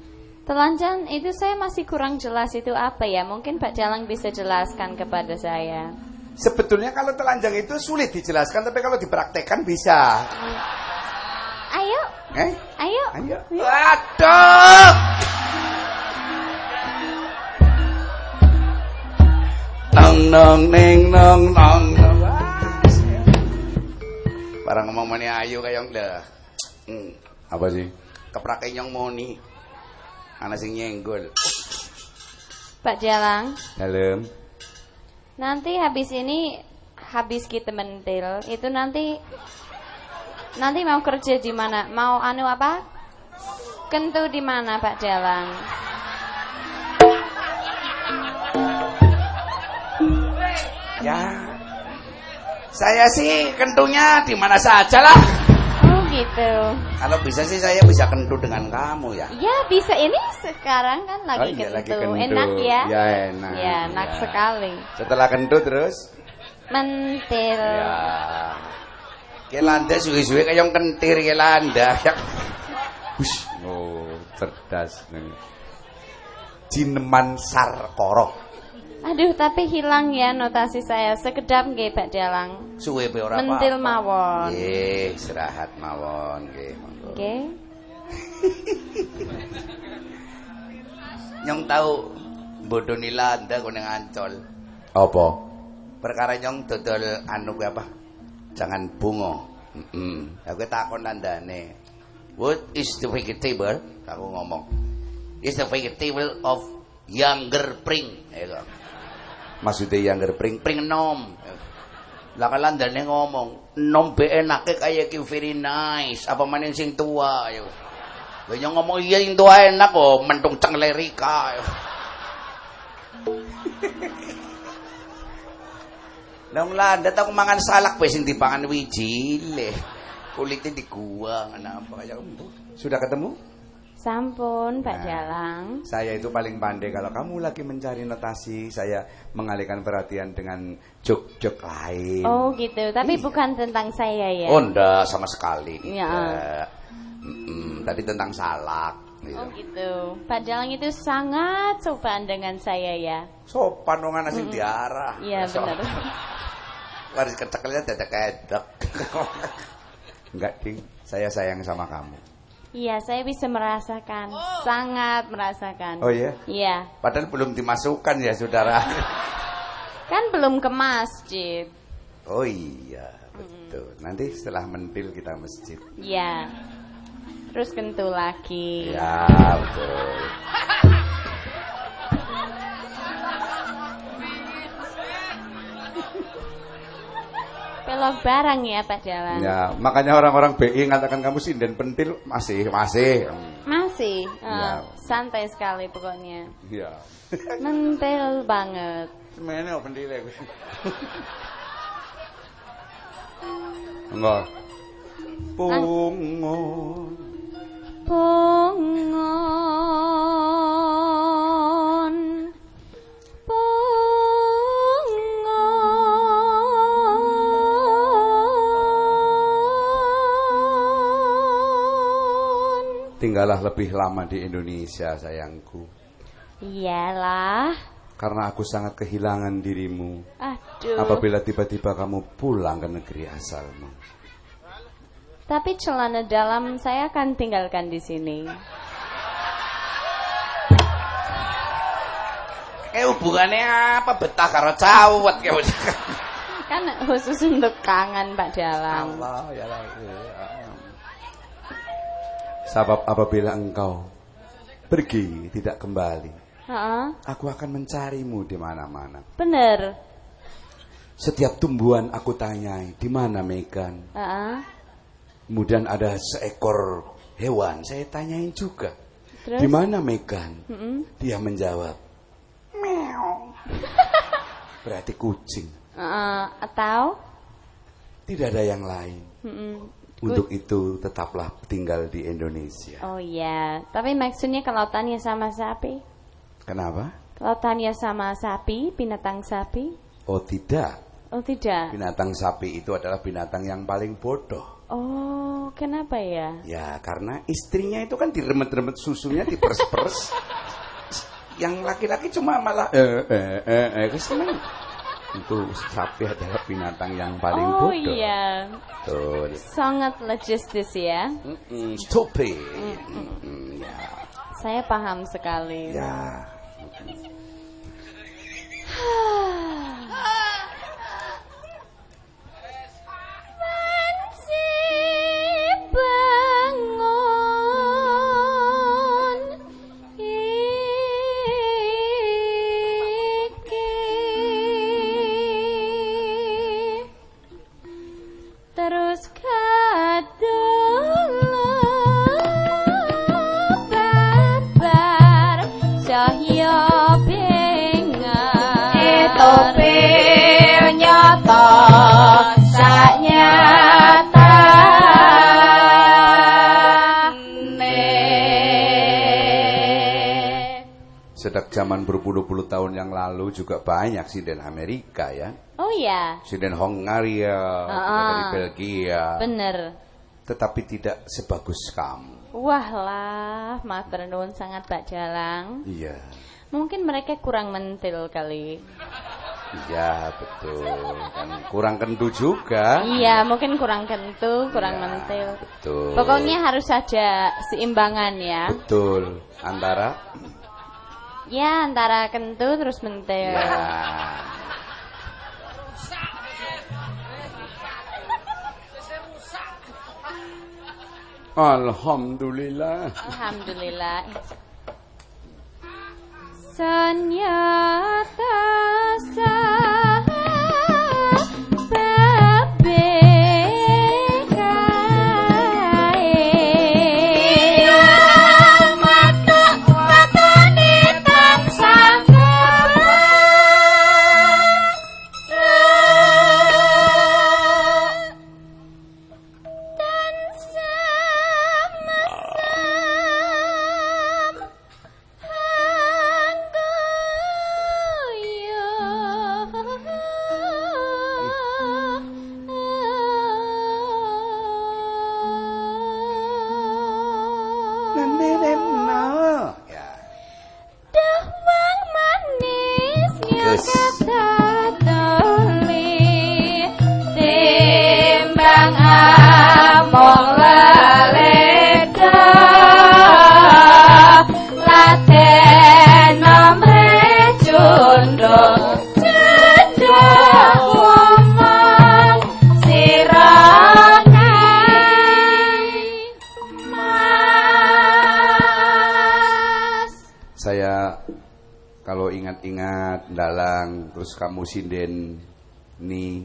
Telanjang itu saya masih kurang jelas itu apa ya? Mungkin Pak Jalang bisa jelaskan kepada saya. Sebetulnya kalau telanjang itu sulit dijelaskan, tapi kalau dipraktekkan bisa. Ayo, Eh? ayo. Ayo. Aduh! Nong nong neng nong nong. Barang ngomong mani ayu kayong dah. Hmm. Apa sih? Keprake nyong moni. Ana sing nyenggol. Pak Jalang, Dalam. nanti habis ini habis kita mentil itu nanti nanti mau kerja di mana? Mau anu apa? Kentu di mana Pak Jalang? Ya. Saya sih kentunya di mana saja lah. Gitu. Kalau bisa sih saya bisa kentu dengan kamu ya. Ya bisa ini sekarang kan lagi Oh iya, lagi kentu. kentu. Enak ya? Ya, enak. Ya, enak Ya. sekali. Setelah kentut terus? Mentil. Ya. Ke landa suwe-suwe kayong kentir ke landa. Hush. Oh, cerdas. Cineman Sarkoro. Aduh, tapi hilang ya notasi saya. Sekedap nggih Pak Jalang. Suwe be ora apa. Mentil mawon. Nggih, istirahat mawon nggih, monggo. Oke. Nyong tahu bodoh nilanda kok ning Ancol. Apa? Perkara nyong dodol anu kuwi apa? Jangan bunga. Heeh. Aku takon landane. What is the vegetable? Aku ngomong. Is the vegetable of younger pring. Ayo. Maksudnya yang pring pring nom. Lah kan landane ngomong, nom be enake kaya ki very nice, apa maning sing tua yo. Lah ngomong iya sing tua enak kok, mentung cenglerika. Yo. Nang landa aku mangan salak wis sing dipangan wiji le. Kulitnya diguang apa kaya Sudah ketemu? Sampun, Pak Nah. Jalang. Saya itu paling pandai kalau kamu lagi mencari notasi, saya mengalihkan perhatian dengan jok-jok lain. Oh gitu, tapi bukan tentang saya ya. Oh ndak sama sekali. Iya. Ndak. Mm-mm, tadi tentang salak. gitu. Oh gitu. Pak Jalang itu sangat sopan dengan saya ya. Sopan dong anak sing diarah. Iya benar. Waris kecekelnya dadak kedek. Enggak, Ding. Saya sayang sama kamu. Iya, saya bisa merasakan, sangat merasakan. Oh iya? Iya, Padahal belum dimasukkan ya, Saudara. kan belum ke masjid. Oh iya, betul. Nanti setelah mentil kita masjid. Iya. Terus kentu lagi. Ya, betul. Pelok barang ya Pak Jalang. Ya, makanya orang-orang BI mengatakan kamu sinden pentil masih masih. Masih, Ya. santai sekali pokoknya. Iya. Mentil banget. Semene kok pentile kuwi. Enggak. Pungun. Pungon. Tinggallah lebih lama di Indonesia, sayangku. Iyalah. Karena aku sangat kehilangan dirimu Aduh. apabila tiba-tiba kamu pulang ke negeri asalmu. Tapi celana dalam saya akan tinggalkan di sini. Kayak hubungannya apa betah karo cawet kayak Kan khusus untuk kangen Pak Jalang. Allah ya Sebab apabila engkau pergi tidak kembali, Heeh, aku akan mencarimu di mana-mana. bener. Setiap tumbuhan aku tanyai, di mana Megan? Heeh. Kemudian ada seekor hewan, saya tanyain juga. Di mana Megan? Mm-mm. Dia menjawab, meow. Berarti kucing. Heeh, atau Tidak ada yang lain. Mm-mm. Untuk itu tetaplah tinggal di Indonesia. Oh iya, tapi maksudnya kalau tanya sama sapi? Kenapa? Kalau tanya sama sapi, binatang sapi? Oh tidak. Oh tidak. Binatang sapi itu adalah binatang yang paling bodoh. Oh, kenapa ya? Ya karena istrinya itu kan diremet-remet susunya, diperes-peres. yang laki-laki cuma malah eh eh eh, eh. Itu sapi adalah binatang yang paling oh bodoh. iya, Betul. sangat logistis ya. Mm-mm, stupid. Mm-mm, ya. Saya paham sekali. Ya. bangun terus kadolo babar cahya bengar Etope nyata Sejak zaman berpuluh-puluh tahun yang lalu juga banyak sinden Amerika ya. Oh ya Sinden Hongaria, Ah. dari Belgia. bener Tetapi tidak sebagus kamu. wah lah matur nuwun sangat Pak Jalang Iya. mungkin mereka kurang mentil kali Iya, betul. Kan kurang kentu juga. iya mungkin kurang kentu kurang Iya, mentil Betul. pokoknya harus ada seimbangan ya betul antara ya antara kentu terus mentil ya. Alhamdulillah. Alhamdulillah. Sanyata sa ingat-ingat dalang terus kamu sinden nih.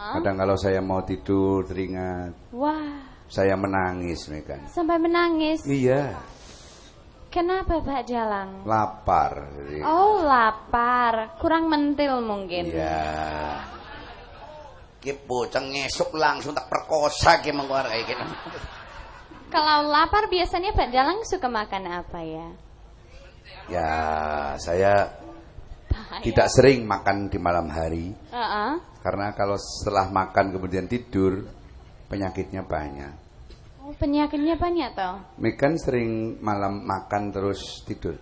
Kadang kalau saya mau tidur teringat Wah, saya menangis Megan. sampai menangis. Iya, Kenapa Pak Jalang? lapar. Jadi, Oh, lapar. Kurang mentil mungkin. Iya. Ki bocah ngesuk langsung tak perkosa ki kayak gitu. Kalau lapar biasanya Pak Jalang suka makan apa ya? Ya, saya tidak sering makan di malam hari Heeh. karena kalau setelah makan kemudian tidur penyakitnya banyak. Oh, penyakitnya banyak toh. Megan sering malam makan terus tidur.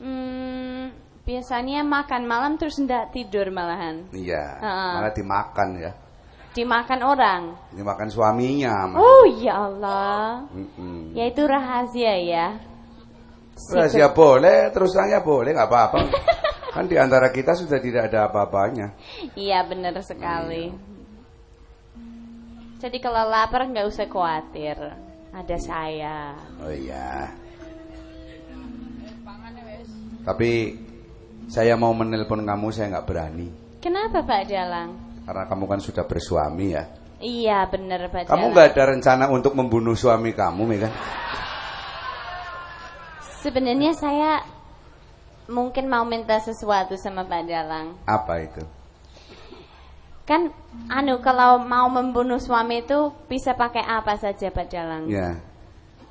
Hmm, biasanya makan malam terus ndak tidur malahan. Iya, Ah. malah dimakan ya. Dimakan orang. Dimakan suaminya. malah. Oh ya Allah. Mm-mm. Ya itu rahasia ya. Rahasia boleh, terus terangnya boleh, nggak apa-apa. kan di antara kita sudah tidak ada apa-apanya. Iya benar sekali. Jadi kalau lapar nggak usah khawatir. Ada saya. Oh iya. Tapi saya mau menelpon kamu, saya nggak berani. Kenapa Pak Jalang? Karena kamu kan sudah bersuami ya. Iya benar Pak Kamu nggak ada rencana untuk membunuh suami kamu, Megan? Sebenarnya saya mungkin mau minta sesuatu sama Pak Jalang. Apa itu? Kan anu kalau mau membunuh suami itu bisa pakai apa saja Pak Jalang? Ya,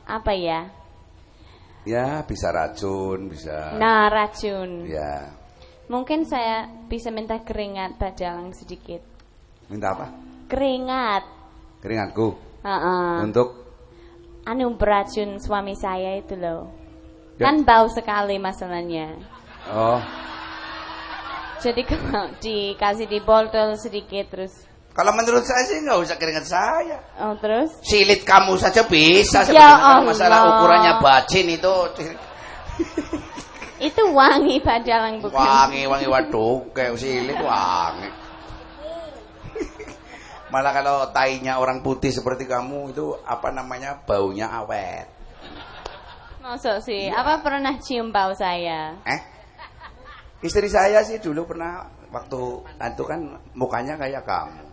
Apa ya? ya bisa racun, bisa. Nah, racun. Ya, Mungkin saya bisa minta keringat Pak Jalang sedikit. minta apa? Keringat. Keringatku Heeh. untuk Anu beracun suami saya itu loh. Kan bau sekali masalahnya. oh Jadi kalau dikasih di botol sedikit terus. Kalau menurut saya sih nggak usah keringat saya. Oh terus? Silit kamu saja bisa Ya Allah. masalah ukurannya bacin itu Itu wangi Pak Jalang bukan? wangi wangi waduh kayak silit wangi. Malah kalau tainya orang putih seperti kamu itu apa namanya baunya awet. Masuk sih. Apa pernah cium bau saya? Eh? Istri saya sih dulu pernah waktu itu kan mukanya kayak kamu.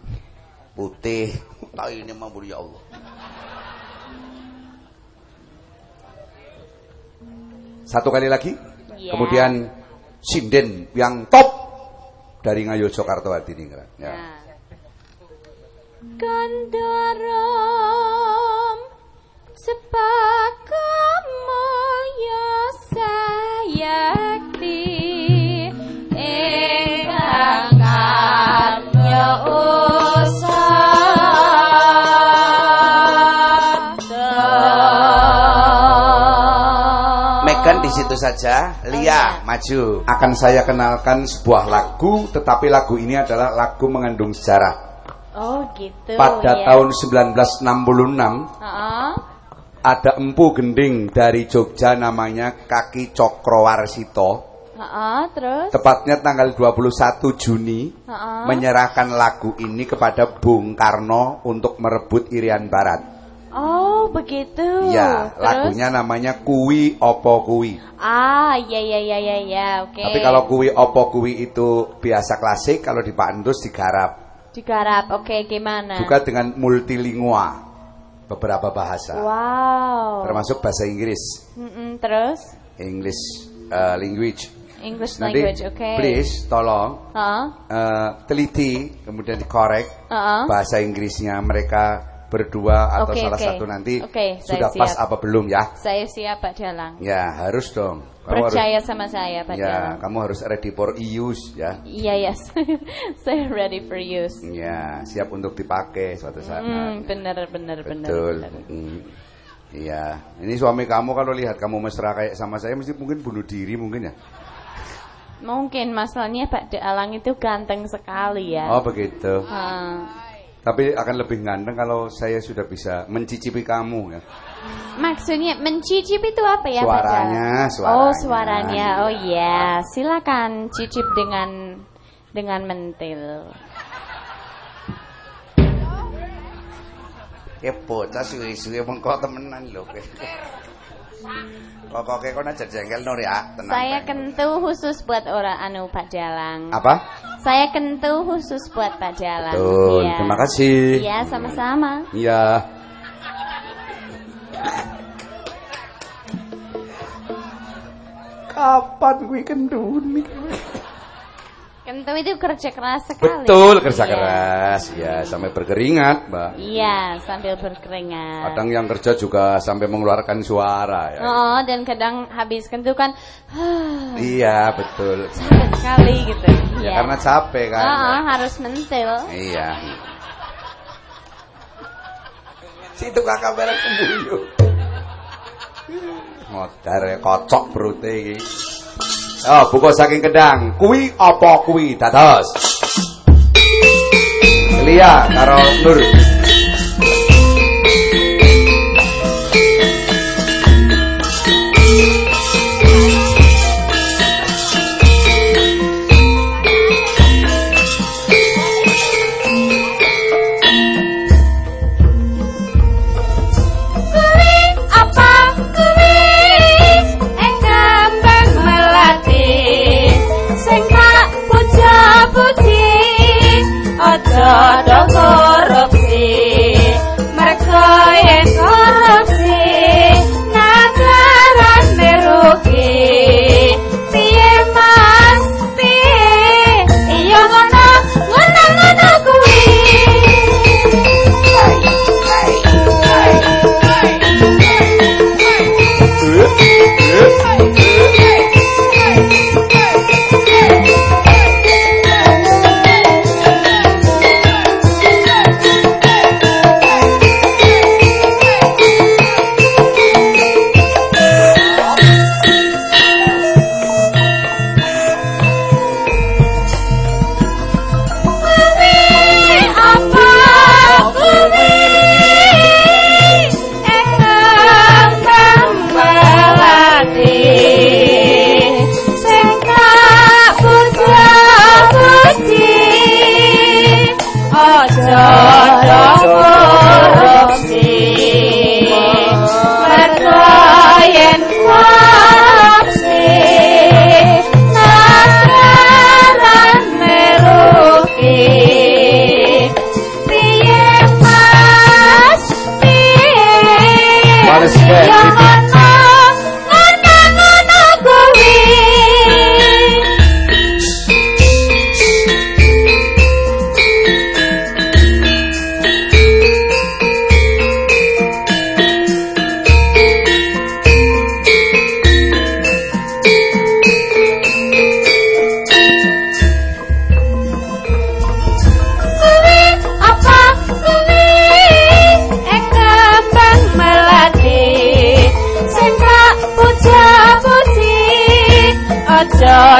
Putih. Tahu ini mah ya Allah. satu kali lagi. Iya. Kemudian sinden yang top dari Ngayo Jakarta Hadiningrat. Ya. Nah. Gandaram situ saja, Lia iya. maju. Akan saya kenalkan sebuah lagu, tetapi lagu ini adalah lagu mengandung sejarah. Oh gitu Pada ya. tahun 1966 Heeh. Ada empu gending dari Jogja namanya Kaki Cokrowarsito. Heeh, terus? Tepatnya tanggal 21 Juni Heeh. menyerahkan lagu ini kepada Bung Karno untuk merebut Irian Barat. Oh, begitu. Ya, Terus? lagunya namanya Kuwi Opo Kuwi. Ah, ya ya ya ya ya, oke. Tapi kalau Kuwi Opo Kuwi itu biasa klasik, kalau di Pak Endus digarap. digarap, oke gimana? Juga dengan multilingua, beberapa bahasa. Wow. Termasuk bahasa Inggris, Mm-mm, terus English uh, language. English Nanti, language, oke. please, tolong Heeh. uh, teliti, kemudian dikorek Heeh. bahasa Inggrisnya mereka berdua atau Oke, salah oke. satu nanti Oke, saya sudah pas apa belum ya? Saya siap Pak Jalang. Ya harus dong. Kamu Percaya harus, sama saya Pak ya Jalang. kamu harus ready for use ya. Iya ya, saya ready for use. Ya siap untuk dipakai suatu saat. Hmm, bener bener bener. Betul. bener. Hmm. Iya. Ini suami kamu kalau lihat kamu mesra kayak sama saya mesti mungkin bunuh diri mungkin ya. Mungkin masalahnya Pak De Alang itu ganteng sekali ya. Oh begitu. Ah. Tapi akan lebih ganteng kalau saya sudah bisa mencicipi kamu ya. Maksudnya mencicip itu apa ya Suaranya, suaranya. Oh suaranya, oh iya. Silakan cicip dengan dengan mentil. Ya bocah suwi-suwi mengko temenan lho. Pokoke kono aja jengkel nur ya, tenang. Saya Pak. kentu khusus buat orang anu Pak Dalang. Apa? Saya kentu khusus buat Pak Dalang. Betul. Iya. Terima kasih. Iya, sama-sama. Iya. Kapan gue kendun nih? Kentu itu kerja keras sekali. Betul, kerja Iya. keras. Ya, sampai berkeringat, Mbak. Iya, sambil berkeringat. Kadang yang kerja juga sampai mengeluarkan suara ya. Oh, dan kadang habis kentu kan Iya, betul. capek sekali gitu. Ya Iya. karena capek kan. Oh, harus mentil. Iya. Situ kakak merek pembuyu. Modar ya, kocok perute iki. Oh, buka saking kedang. Kuwi apa kuwi? Dados. Lia karo Nur. Aja do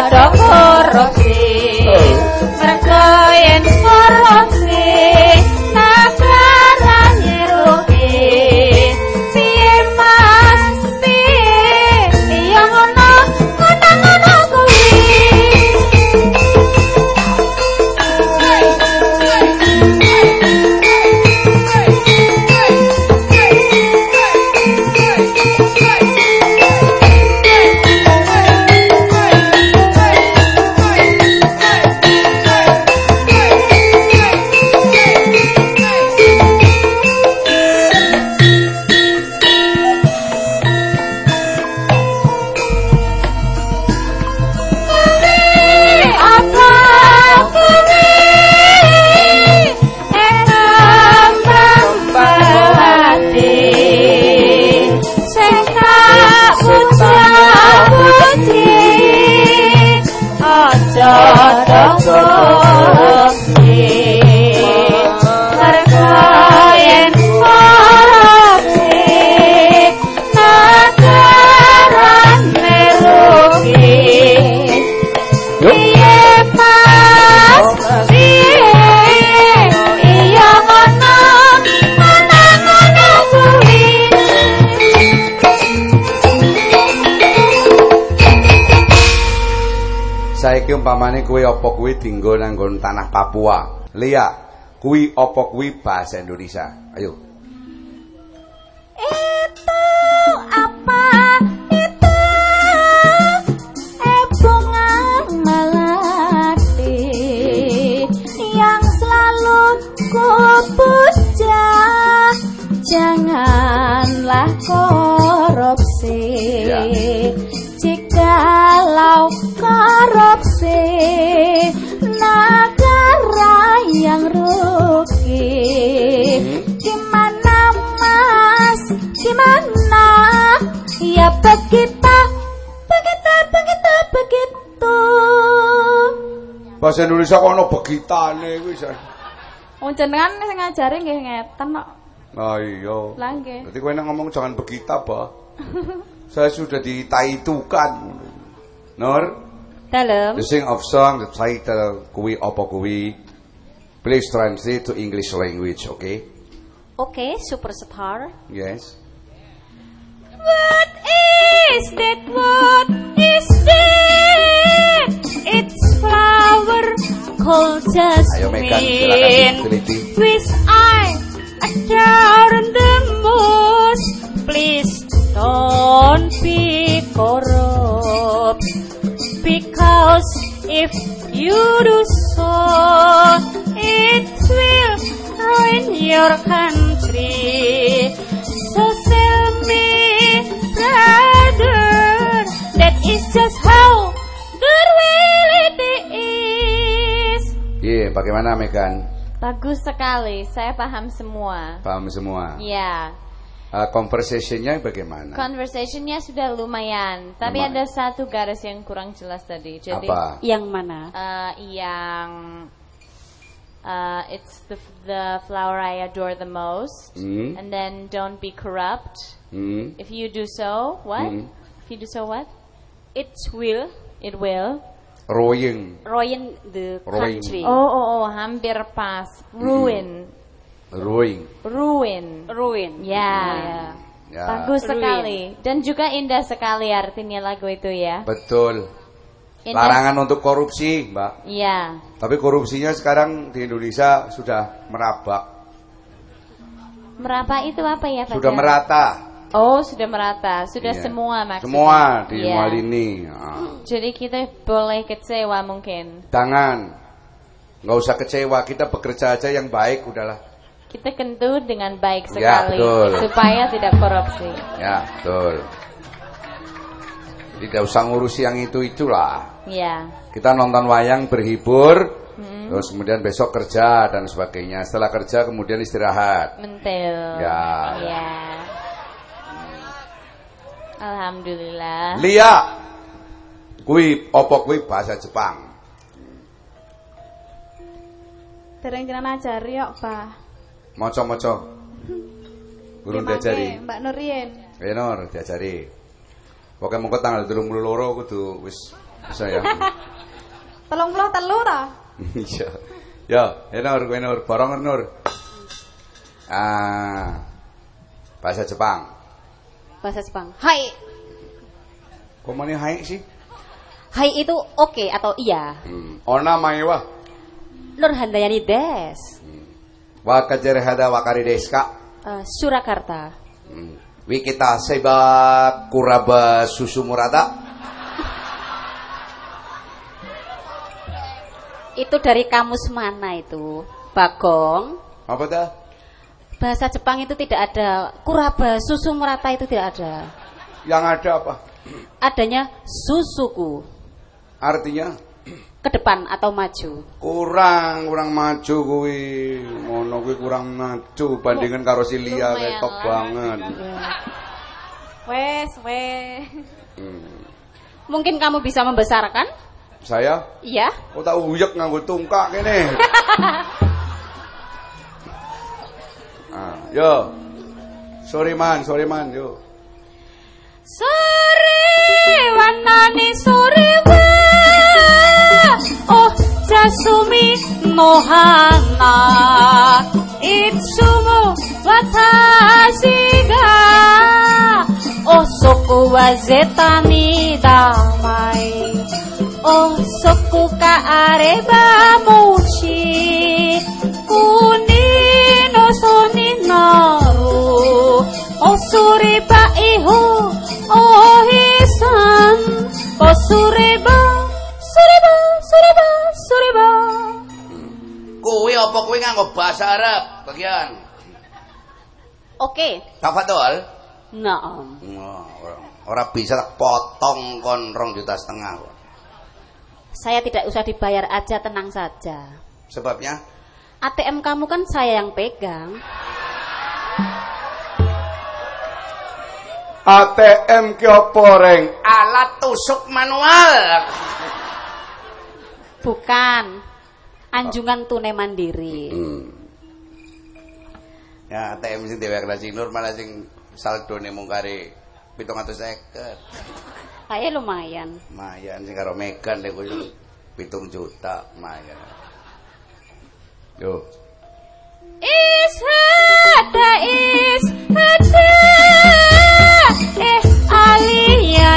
aja Papua. Lia, kuwi apa kuwi bahasa Indonesia? Ayo. Ya begitu Begitu begitu begitu Bahasa Indonesia kok ono begitane kuwi. San. Wong jenengan sing ngajari nggih ngeten kok. Oh iya. Lah nggih. Berarti kowe nek ngomong jangan begita, Bah. Saya sudah ditaitukan. Nur, Dalem. the sing of song, the title kuwi apa kuwi. Please translate to English language, okay? Oke superstar Yes. Called Ayo Megan, silakan jasmine. diteliti. Which I adore the most. Please don't be corrupt. Because if you do so, it will ruin your country. So tell me, brother, that is just how the reality is. Iya, bagaimana Megan? Bagus sekali, saya paham semua. Paham semua. Ya, Uh, conversationnya bagaimana? conversationnya sudah lumayan, tapi Lumayan. ada satu garis yang kurang jelas tadi. Jadi Apa? Yang mana? eh, yang uh, it's the the flower I adore the most, Hmm. and then don't be corrupt. Hmm. If you do so, what? Hmm. If you do so, what? It will It will. Ruin, ruin the Ruin. country. Oh, oh, oh, hampir pas. Ruin, ruin. ruin. Ruin. Yeah. Ya. Bagus Ruin. sekali dan juga indah sekali artinya lagu itu ya. Betul. Larangan untuk korupsi, Mbak. Iya. Tapi korupsinya sekarang di Indonesia sudah merabak, Merapa itu apa ya Pak? sudah merata. Oh, sudah merata. Sudah Iya. semua maksudnya. Semua di Iya. mual ini. Ah. Jadi kita boleh kecewa mungkin. Jangan. Nggak usah kecewa, kita bekerja aja yang baik udahlah. Kita kentut dengan baik Ya, sekali betul. supaya tidak korupsi. Ya, betul. Tidak usah ngurusi yang itu-itulah. Ya. Kita nonton wayang berhibur, Hmm. terus kemudian besok kerja dan sebagainya. Setelah kerja kemudian istirahat. Mentil. Ya. Ya. Alhamdulillah. Lia. Kui opo kui bahasa Jepang. Dereng jenengan ajari kok, Pak. Moco-moco. Gurung Nggih, diajari. Mbak Nurien. Ya Nur, diajari. Pokoke mengko tanggal 32 kudu wis ya. Puluh telu ta? Iya. Ya, ya Nur, kowe Nur, bareng Nur. Ah. Bahasa Jepang. Bahasa Jepang. Hai. Kok mana hai sih? Hai itu oke atau iya? Hmm. Ona mae wa. Nur Handayani Des. Wa kajere hada wakari desu ka? Eh, Surakarta. Hmm. Wi kita seba kuraba susu murata. Itu dari kamus mana itu? Bagong. Apa dah? Bahasa Jepang itu tidak ada. Kuraba, susu merata itu tidak ada. Yang ada apa? Adanya susuku. Artinya Ke depan atau maju. kurang kurang maju kuwi ngono kuwi kurang maju bandingan karo si Lia Lumayan ketok banget Wes, wes. Hmm. Mungkin kamu bisa membesarkan? saya Iya. kok tak uyek nganggo tungkak kene ah yo sorry man sorry man yo Sore wanane sore jasumi no hana Itsumo watashi ga. Oh soku wa zeta ni damai suriba iho Oh hisan Oh suriba Suriba nganggo bahasa Arab bagian? Oke Tafadhol. Naam Wah, ora- ora bisa tak potong kon rong juta setengah. kok. Saya tidak usah dibayar aja tenang saja Sebabnya ATM kamu kan saya yang pegang ATM ki apa reng? alat tusuk manual. Bukan Anjungan tunai mandiri Ya ATM sing dhewe Raji Nur malah sing saldone mung kare 750. Saya lumayan Mayan sing karo Megan lek kuwi 7 juta mayan. Yo. Is hada is hada Eh Alia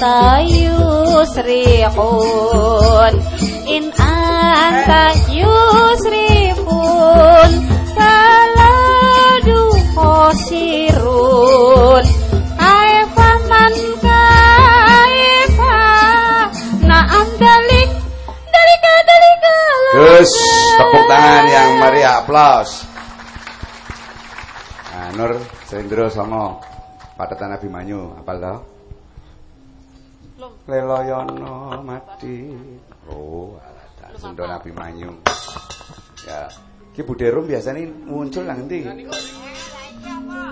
anta yusrihun In anta yusrifun Baladu khosirun Kaifa man kaifa Naam dalik Dalika dalika Gus, tepuk tangan yang meriah, aplaus. Nah, Nur Selindro Songo, Padetan Abimanyu, apal toh? Leloyono mati. Oh, alah, Sendon Abimanyu. Ya, Ki Buderum biasanya muncul nang ndi?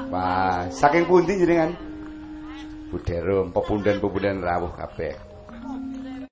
Wah, saking pundi jenengan? Buderum, pepundan-pepundan rawuh kabeh.